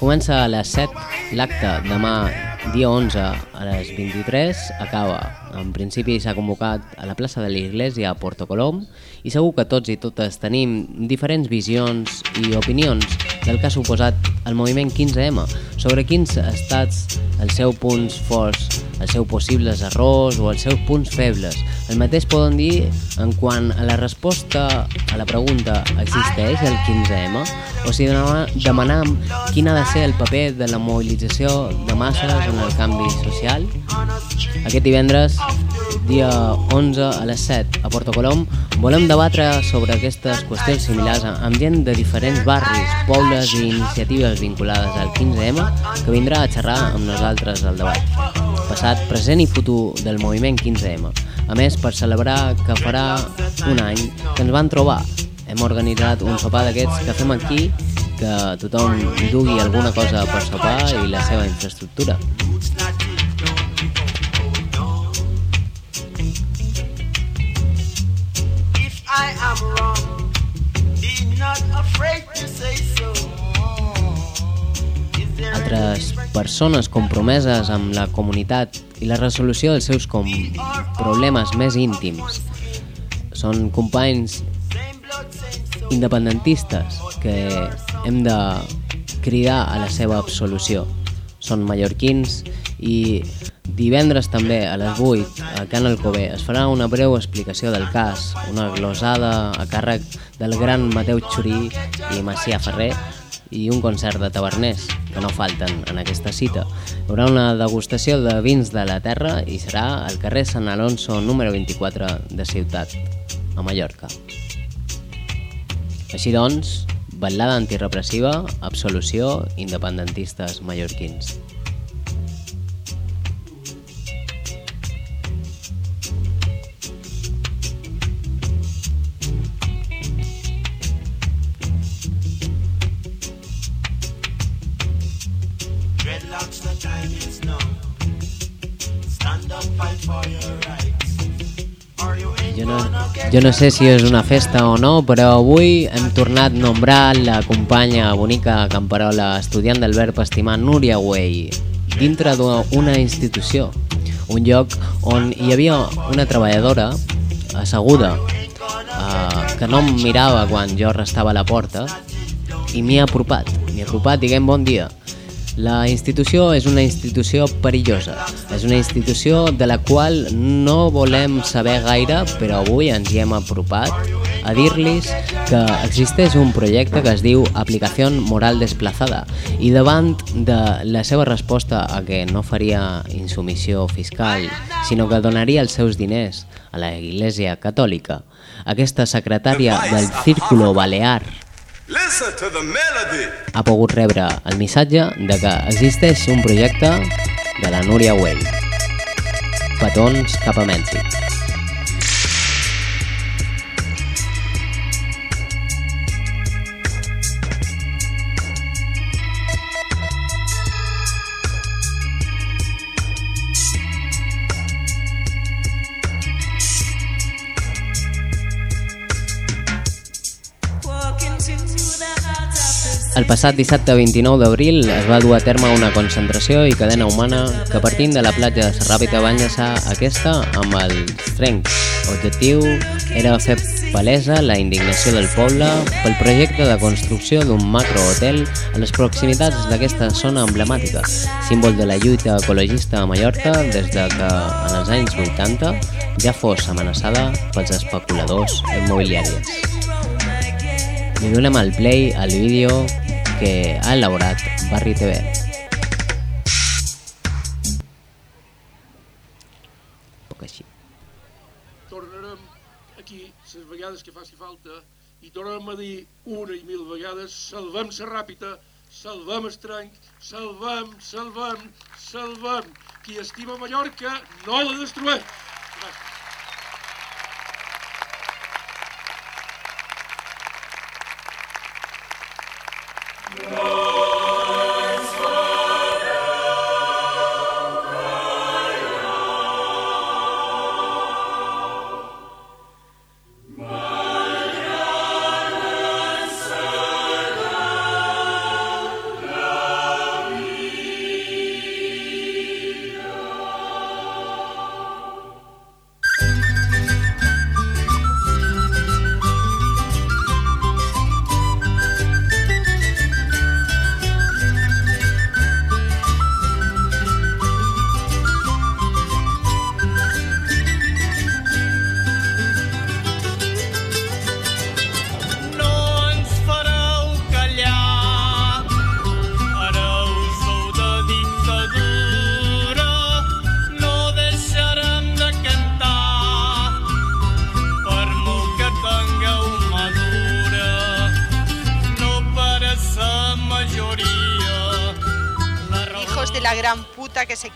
Comença a les 7 l'acte demà dia 11 a les 23 acaba. En principi s'ha convocat a la plaça de l'Iglésia a Porto Colom i segur que tots i totes tenim diferents visions i opinions del que ha suposat el moviment 15M sobre quins estats els seus punts forts, els seus possibles errors o els seus punts febles. El mateix poden dir en quant a la resposta a la pregunta existeix el 15M o si demana- demanam quin ha de ser el paper de la mobilització de masses en el canvi social. Aquest divendres, dia 11 a les 7 a Porto Colom, volem debatre sobre aquestes qüestions similars amb gent de diferents barris, pobles i iniciatives vinculades al 15M que vindrà a xerrar amb nosaltres al debat. Passat, present i futur del moviment 15M. A més, per celebrar que farà un any que ens van trobar. Hem organitzat un sopar d'aquests que fem aquí que tothom dugui alguna cosa per sopar i la seva infraestructura. I am wrong, be not afraid to say so. Altres persones compromeses amb la comunitat i la resolució dels seus com problemes més íntims. Són companys independentistes que hem de cridar a la seva absolució. Són mallorquins i divendres també a les 8 a Can Alcover es farà una breu explicació del cas, una glosada a càrrec del gran Mateu Xurí i Macià Ferrer i un concert de taverners que no falten en aquesta cita. Hi haurà una degustació de vins de la terra i serà al carrer Sant Alonso número 24 de Ciutat, a Mallorca. Així doncs, ballada antirepressiva, absolució, independentistes mallorquins. Jo no, jo no sé si és una festa o no, però avui hem tornat a nombrar la companya bonica camperola estudiant del verb estimar Núria Güell dintre d'una institució, un lloc on hi havia una treballadora asseguda eh, que no em mirava quan jo restava a la porta i m'hi he apropat, m'hi he apropat diguem bon dia. La institució és una institució perillosa, és una institució de la qual no volem saber gaire, però avui ens hi hem apropat a dir-los que existeix un projecte que es diu Aplicació Moral Desplazada i davant de la seva resposta a que no faria insumissió fiscal, sinó que donaria els seus diners a la Iglesia Catòlica, aquesta secretària del Círculo Balear Ha pogut rebre el missatge de que existeix un projecte de la Núria Güell. Petons cap a Mèxic. El passat dissabte 29 d'abril es va dur a terme una concentració i cadena humana que partint de la platja de Serràpita va enllaçar aquesta amb el Trenc. L'objectiu era fer palesa la indignació del poble pel projecte de construcció d'un macrohotel a les proximitats d'aquesta zona emblemàtica, símbol de la lluita ecologista a Mallorca des de que en els anys 80 ja fos amenaçada pels especuladors immobiliaris. Li donem el play al vídeo que ha elaborat Barri TV. Poc així. tornarem aquí les vegades que faci falta i tornarem a dir una i mil vegades salvem la ràpita, salvem el trenc, salvem, salvem, salvem. Qui estima Mallorca no la destrueix. No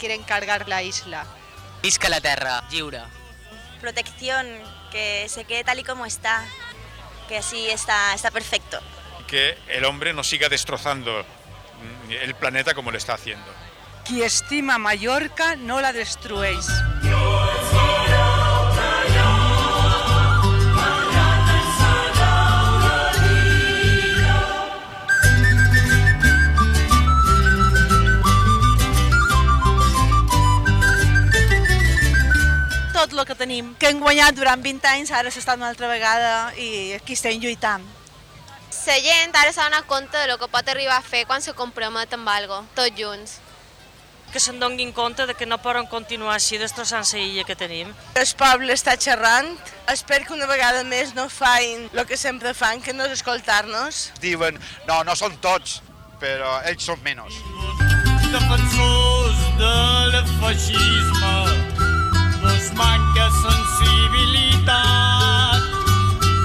quieren cargar la isla. Visca la terra, lliure. protección, que se quede tal y como está, que así está, está perfecto. que el hombre no siga destrozando mm, el planeta como lo está haciendo. Qui estima Mallorca no la destrueix. Tot el que tenim, que hem guanyat durant 20 anys, ara s'està una altra vegada i aquí estem lluitant. La gent ara s'ha donat compte de lo que pot arribar a fer quan se compromet amb algo, tots junts. que se'n donguin compte de que no poden continuar així destrossant la illa que tenim. El poble està xerrant. Espero que una vegada més no fain el que sempre fan, que no és escoltar-nos. Diuen, no, no són tots, però ells són menys. defensors de feixisme, manca sensibilitat,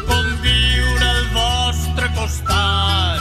conviure al vostre costat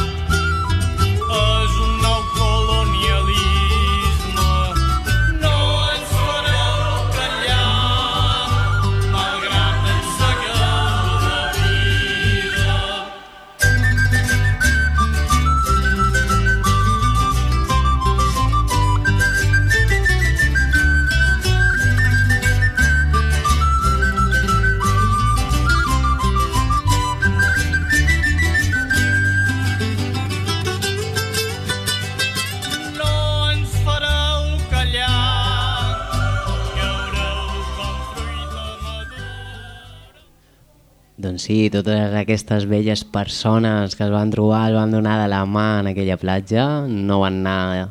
Doncs sí, totes aquestes velles persones que es van trobar, es van donar de la mà en aquella platja, no van anar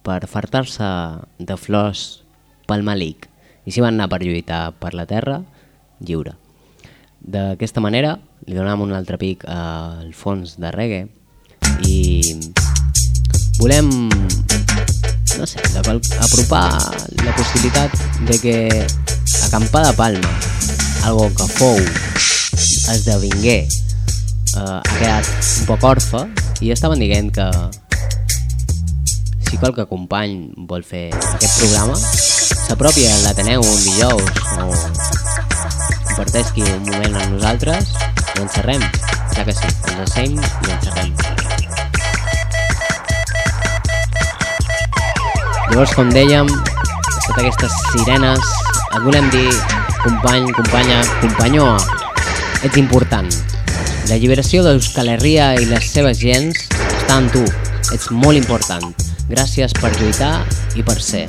per fartar-se de flors pel malic, i sí van anar per lluitar per la terra lliure. D'aquesta manera li donam un altre pic al fons de reggae i volem no sé, apropar la possibilitat de que acampar de Palma, algo que fou, esdevingué, eh, ha quedat un poc orfe i estaven dient que si qualque company vol fer aquest programa s'apropi a l'Ateneu un dijous o comparteixi un moment amb nosaltres i en xerrem, ja que sí, ens assem i en xerrem. Llavors, com dèiem, totes aquestes sirenes, et volem dir, company, companya, companyoa, ets important. La lliberació d'Euskal Herria i les seves gens està en tu, ets molt important. Gràcies per lluitar i per ser.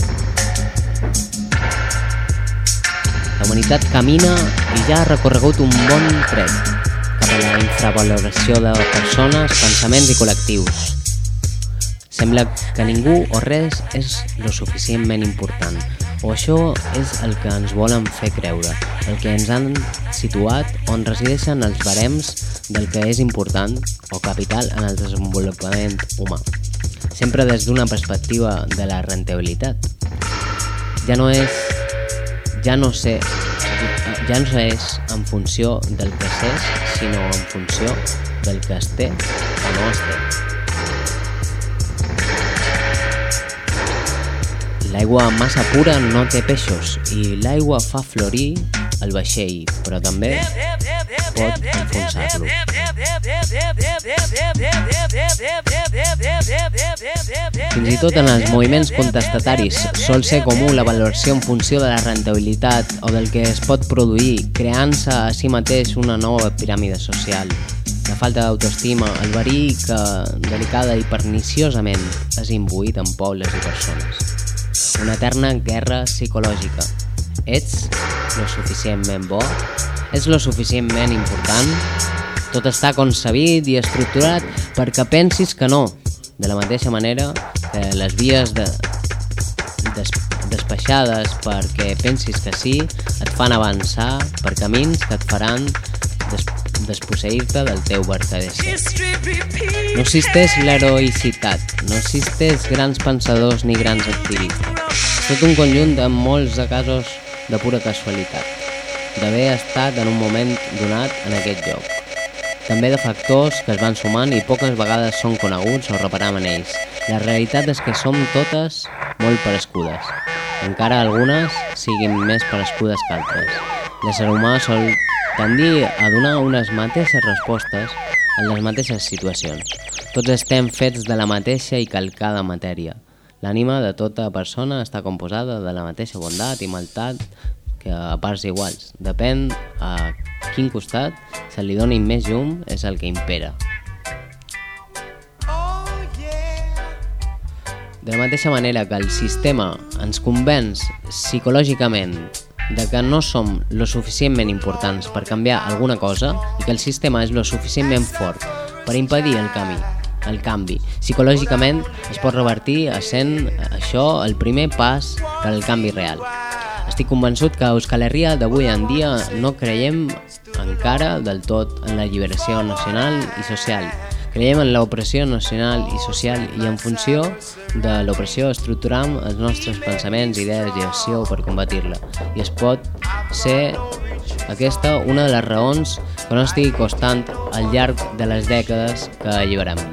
La humanitat camina i ja ha recorregut un bon tret cap a la infravaloració de persones, pensaments i col·lectius. Sembla que ningú o res és lo suficientment important, o això és el que ens volen fer creure, el que ens han situat on resideixen els barems del que és important o capital en el desenvolupament humà, sempre des d'una perspectiva de la rentabilitat. Ja no és ja no sé ja no és en funció del que s'és, sinó en funció del que es té o no es té. L'aigua massa pura no té peixos i l'aigua fa florir el vaixell, però també pot enfonsar-lo. Fins i tot en els moviments contestataris sol ser comú la valoració en funció de la rentabilitat o del que es pot produir, creant-se a si mateix una nova piràmide social. La falta d'autoestima, el verí que delicada i perniciosament és imbuït en pobles i persones. Una eterna guerra psicològica. Ets lo suficientment bo? Ets lo suficientment important? Tot està concebit i estructurat perquè pensis que no, de la mateixa manera que les vies de, des, despeixades perquè pensis que sí et fan avançar per camins que et faran des, desposseir-te del teu verdader ser. No existeix l'heroïcitat, no existeix grans pensadors ni grans activistes. Tot un conjunt de molts de casos de pura casualitat, d'haver estat en un moment donat en aquest lloc. També de factors que es van sumant i poques vegades són coneguts o reparam en ells. La realitat és que som totes molt parescudes, encara algunes siguin més parescudes que altres. L'ésser humà sol tendir a donar unes mateixes respostes en les mateixes situacions. Tots estem fets de la mateixa i calcada matèria. L'ànima de tota persona està composada de la mateixa bondat i maltat que a parts iguals. Depèn a quin costat se li doni més llum és el que impera. De la mateixa manera que el sistema ens convenç psicològicament de que no som lo suficientment importants per canviar alguna cosa i que el sistema és lo suficientment fort per impedir el canvi, el canvi. Psicològicament es pot revertir sent això el primer pas per al canvi real. Estic convençut que a Euskal Herria d'avui en dia no creiem encara del tot en la lliberació nacional i social. Creiem en l'opressió nacional i social i en funció de l'opressió estructuram els nostres pensaments, idees i acció per combatir-la. I es pot ser aquesta una de les raons que no estigui costant al llarg de les dècades que alliberem.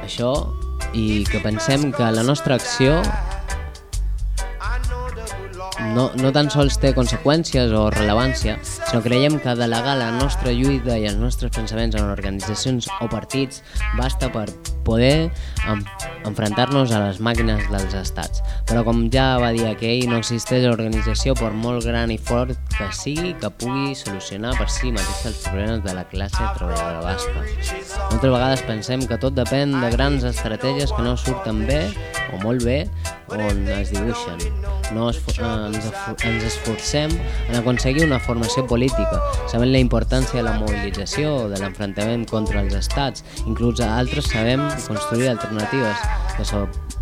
Això i que pensem que la nostra acció no, no tan sols té conseqüències o rellevància, sinó creiem que delegar la nostra lluita i els nostres pensaments en organitzacions o partits basta per poder enfrontar-nos a les màquines dels estats. Però com ja va dir aquell, no existeix organització per molt gran i fort que sigui que pugui solucionar per si mateixa els problemes de la classe treballadora basca. Moltes vegades pensem que tot depèn de grans estratègies que no surten bé o molt bé on es dibuixen. No es, ens, ens esforcem en aconseguir una formació política, sabent la importància de la mobilització, de l'enfrontament contra els estats. Inclús altres sabem construir alternatives que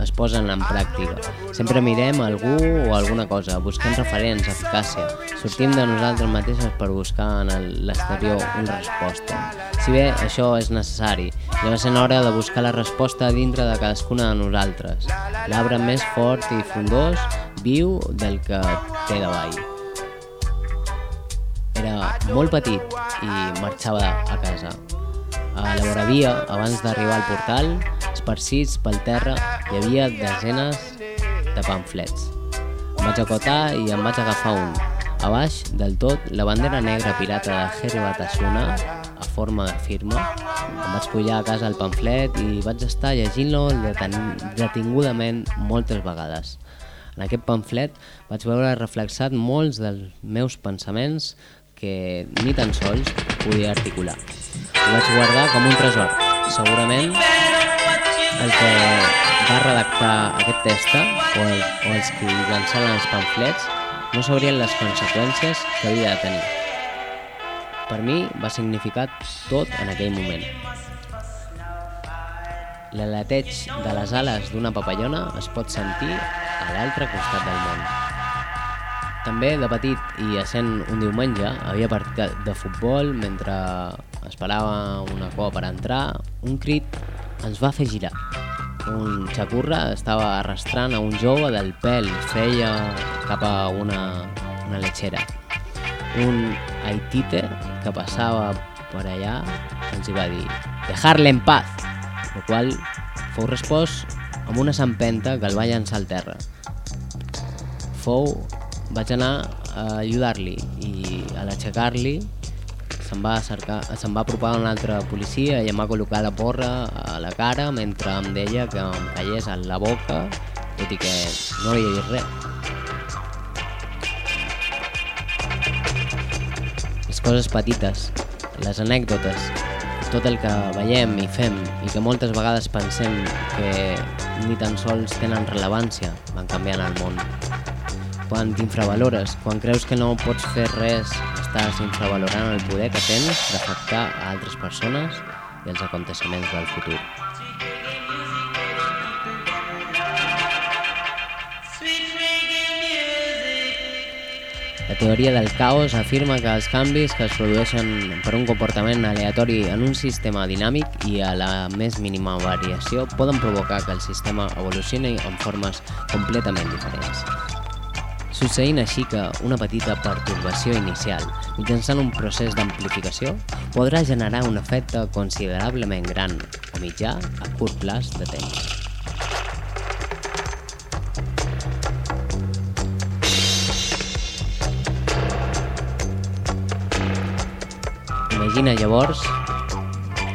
es posen en pràctica. Sempre mirem algú o alguna cosa, busquem referents, eficàcia. Sortim de nosaltres mateixes per buscar en l'exterior una resposta. Si bé això és necessari, ja va sent hora de buscar la resposta dintre de cadascuna de nosaltres. L'arbre més fort i frondós viu del que té davall. Era molt petit i marxava a casa. A la vora via, abans d'arribar al portal, esparcits pel terra, hi havia desenes de pamflets. Em vaig acotar i em vaig agafar un. A baix del tot, la bandera negra pirata de Herba Tasuna, a forma de firma. Em vaig pujar a casa el pamflet i vaig estar llegint-lo detingudament moltes vegades. En aquest pamflet vaig veure reflexat molts dels meus pensaments que ni tan sols podia articular. Ho vaig guardar com un tresor. Segurament el que va redactar aquest testa o, el, o els que llançaven els pamflets no sabrien les conseqüències que havia de tenir. Per mi va significar tot en aquell moment. L'aleteig de les ales d'una papallona es pot sentir a l'altre costat del món. També de petit i essent un diumenge havia partit de futbol mentre esperava una cua per entrar, un crit ens va fer girar. Un xacurra estava arrastrant a un jove del pèl, feia cap a una, una lechera. Un haitite que passava per allà ens hi va dir «Dejarle en paz!», el qual fou respost amb una sampenta que el va llançar al terra. Fou, vaig anar a ajudar-li i a l'aixecar-li se'n va, cercar, se'n va apropar un altre policia i em va col·locar la porra a la cara mentre em deia que em callés a la boca, tot i que no havia dit res. Les coses petites, les anècdotes, tot el que veiem i fem i que moltes vegades pensem que ni tan sols tenen rellevància van canviant el món. Quan t'infravalores, quan creus que no pots fer res, estàs infravalorant el poder que tens d'afectar a altres persones i els aconteixements del futur. La teoria del caos afirma que els canvis que es produeixen per un comportament aleatori en un sistema dinàmic i a la més mínima variació poden provocar que el sistema evolucioni en formes completament diferents. Succeint així que una petita pertorbació inicial, mitjançant un procés d'amplificació, podrà generar un efecte considerablement gran o mitjà a curt plaç de temps. Imagina llavors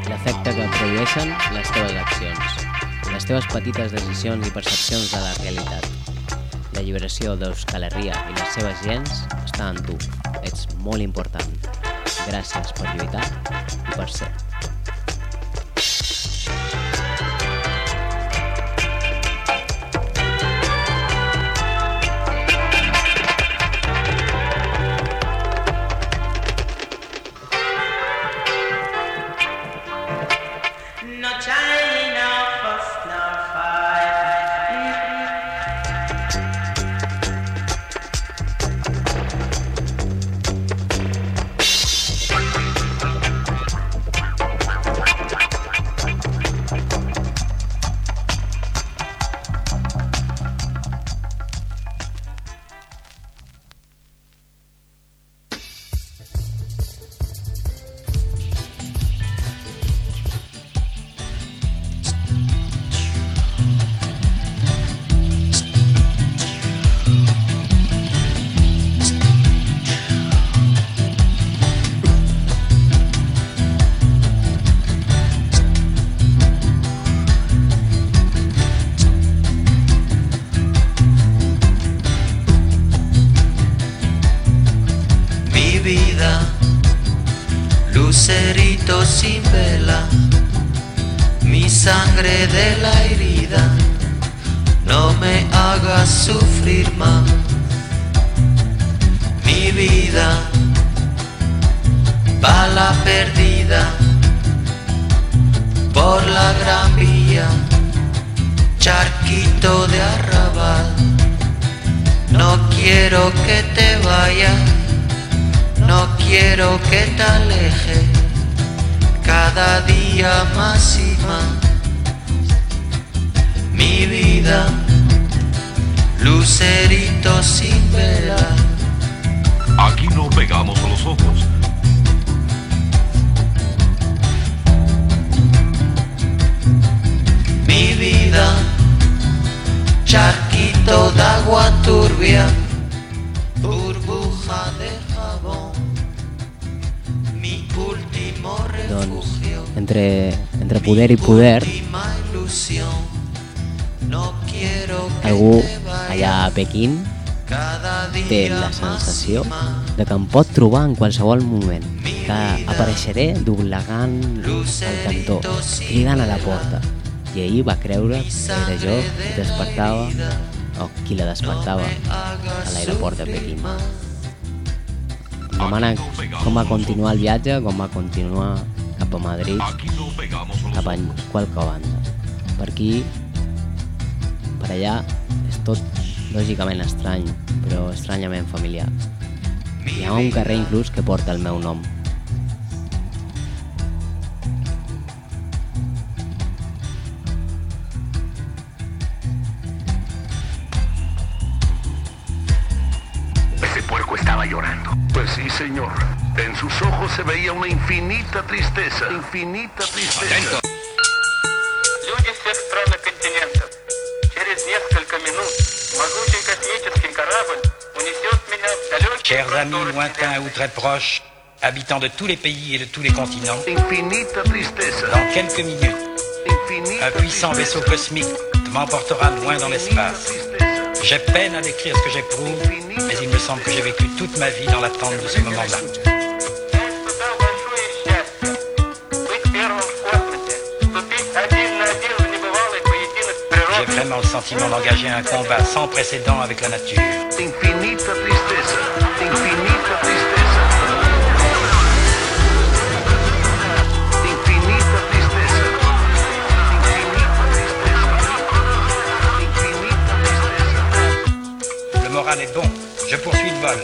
l'efecte que produeixen les teves accions, les teves petites decisions i percepcions de la realitat. L'alliberació d'Euskal Herria i les seves gens està en tu. Ets molt important. Gràcies per lluitar i per ser. De la herida, no me hagas sufrir más. Mi vida, bala perdida, por la gran vía, charquito de arrabal. No quiero que te vayas, no quiero que te alejes, cada día más y más. Mi vida, lucerito sin vela. Aquí no pegamos a los ojos. Mi vida, charquito de agua turbia, burbuja de jabón, mi último Doncs, entre, entre poder i poder, algú allà a Pequín té la sensació de que em pot trobar en qualsevol moment, que apareixeré doblegant el cantó, cridant a la porta. I ahir va creure que era jo qui despertava, o qui la despertava, a l'aeroport de Pequín. Em demana com va continuar el viatge, com va continuar cap a Madrid, cap a qualque banda. Per aquí, per allà, és tot lògicament estrany, però estranyament familiar. Hi ha un carrer inclús que porta el meu nom. Ese puerco estaba llorando. Pues sí, señor. En sus ojos se veía una infinita tristeza. Infinita tristeza. Chers amis lointains ou très proches, habitants de tous les pays et de tous les continents, dans quelques minutes, un puissant vaisseau cosmique m'emportera loin dans l'espace. J'ai peine à décrire ce que j'éprouve, mais il me semble que j'ai vécu toute ma vie dans l'attente de ce moment-là. Vraiment le sentiment d'engager un combat sans précédent avec la nature. Infinita tristeza. Infinita tristeza. Infinita tristeza. Le moral est bon, je poursuis le vol.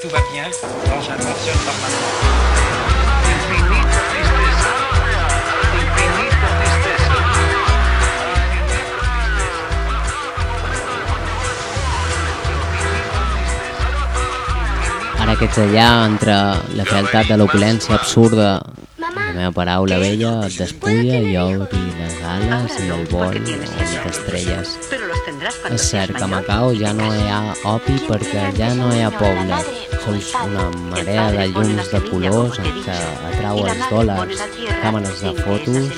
Tout va bien, l'engin fonctionne normalement. Ara que ets allà entre la fealtat de l'opulència absurda la meva paraula vella et despulla i obri les ales i el vol o les estrelles. És cert que a Macau ja no hi ha opi perquè ja no hi ha poble. Sols una marea de llums de colors que atrau els dòlars, càmeres de fotos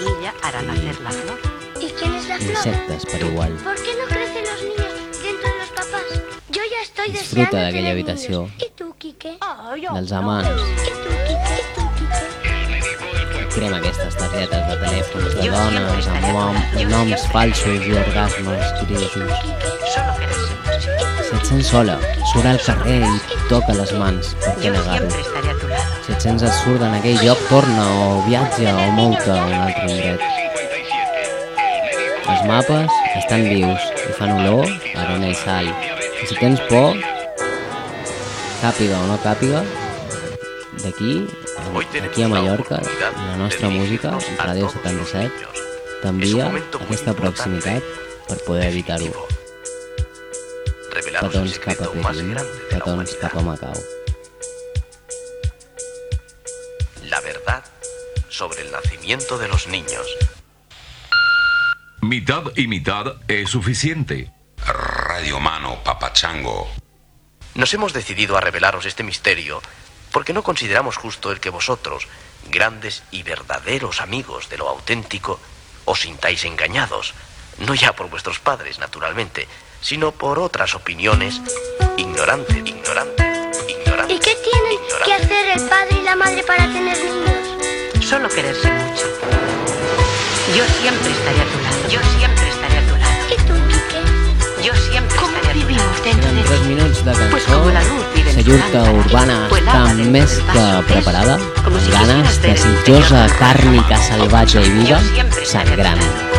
¿Y quién es la i flor? insectes per igual. ¿Por qué no crecen los niños dentro de los papás? Yo ya estoy Disfruta d'aquella habitació, niños. ¿Y tú, Quique? Dels amants. Crema aquestes targetes de telèfons de dones amb nom, noms falsos i orgasmes grisos. Si et sents sola, surt al carrer i toca les mans, per què negar-ho? Si et sents absurda en aquell lloc, torna o viatja o mouta a un altre indret. Els mapes estan vius i fan olor a arena i sal. I si tens por, càpiga o no càpiga, d'aquí, aquí a Mallorca, la nostra música, Ràdio 77, t'envia aquesta proximitat per poder evitar-ho. Petons cap a Pequín, grandes de la petons cap a Macau. La verdad sobre el nacimiento de los niños. Mitad y mitad es suficiente. Radio Mano, Papachango. Nos hemos decidido a revelaros este misterio porque no consideramos justo el que vosotros, grandes y verdaderos amigos de lo auténtico, os sintáis engañados, no ya por vuestros padres, naturalmente, sino por otras opiniones ignorantes, ignorantes, ¿Y qué tienen que hacer el padre y la madre para tener niños? Solo quererse mucho. Yo siempre estaré a tu lado. Yo siempre Yo siempre ¿Cómo vivimos dentro de tres minuts de cançó, pues como la, luz la urbana tan més que preparada, com ganes, desitjosa, càrnica, salvatge i viva, sangrant.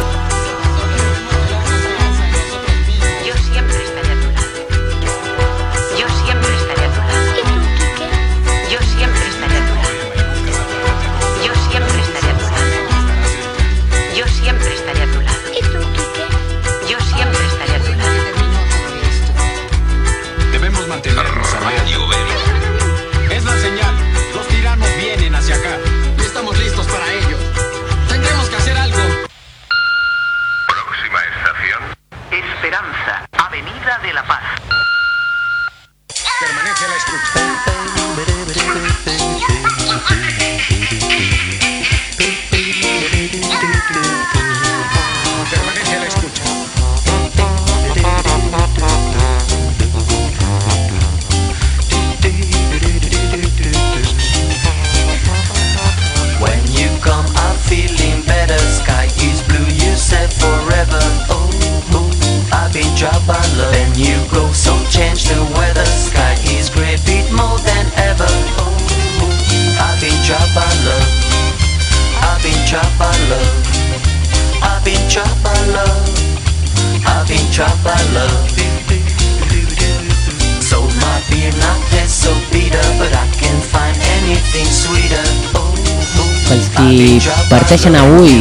assisteixen avui,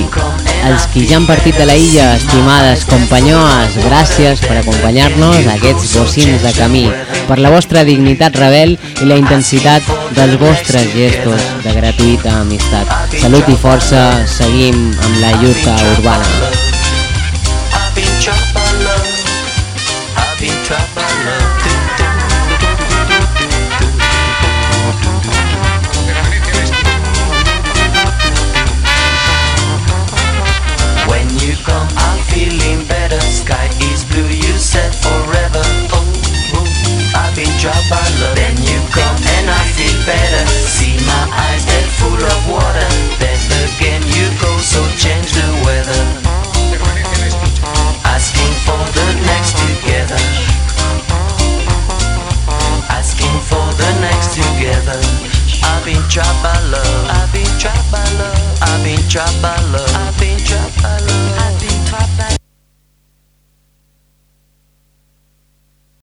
els que ja han partit de la illa, estimades companyoes, gràcies per acompanyar-nos a aquests bocins de camí, per la vostra dignitat rebel i la intensitat dels vostres gestos de gratuïta amistat. Salut i força, seguim amb la lluita urbana.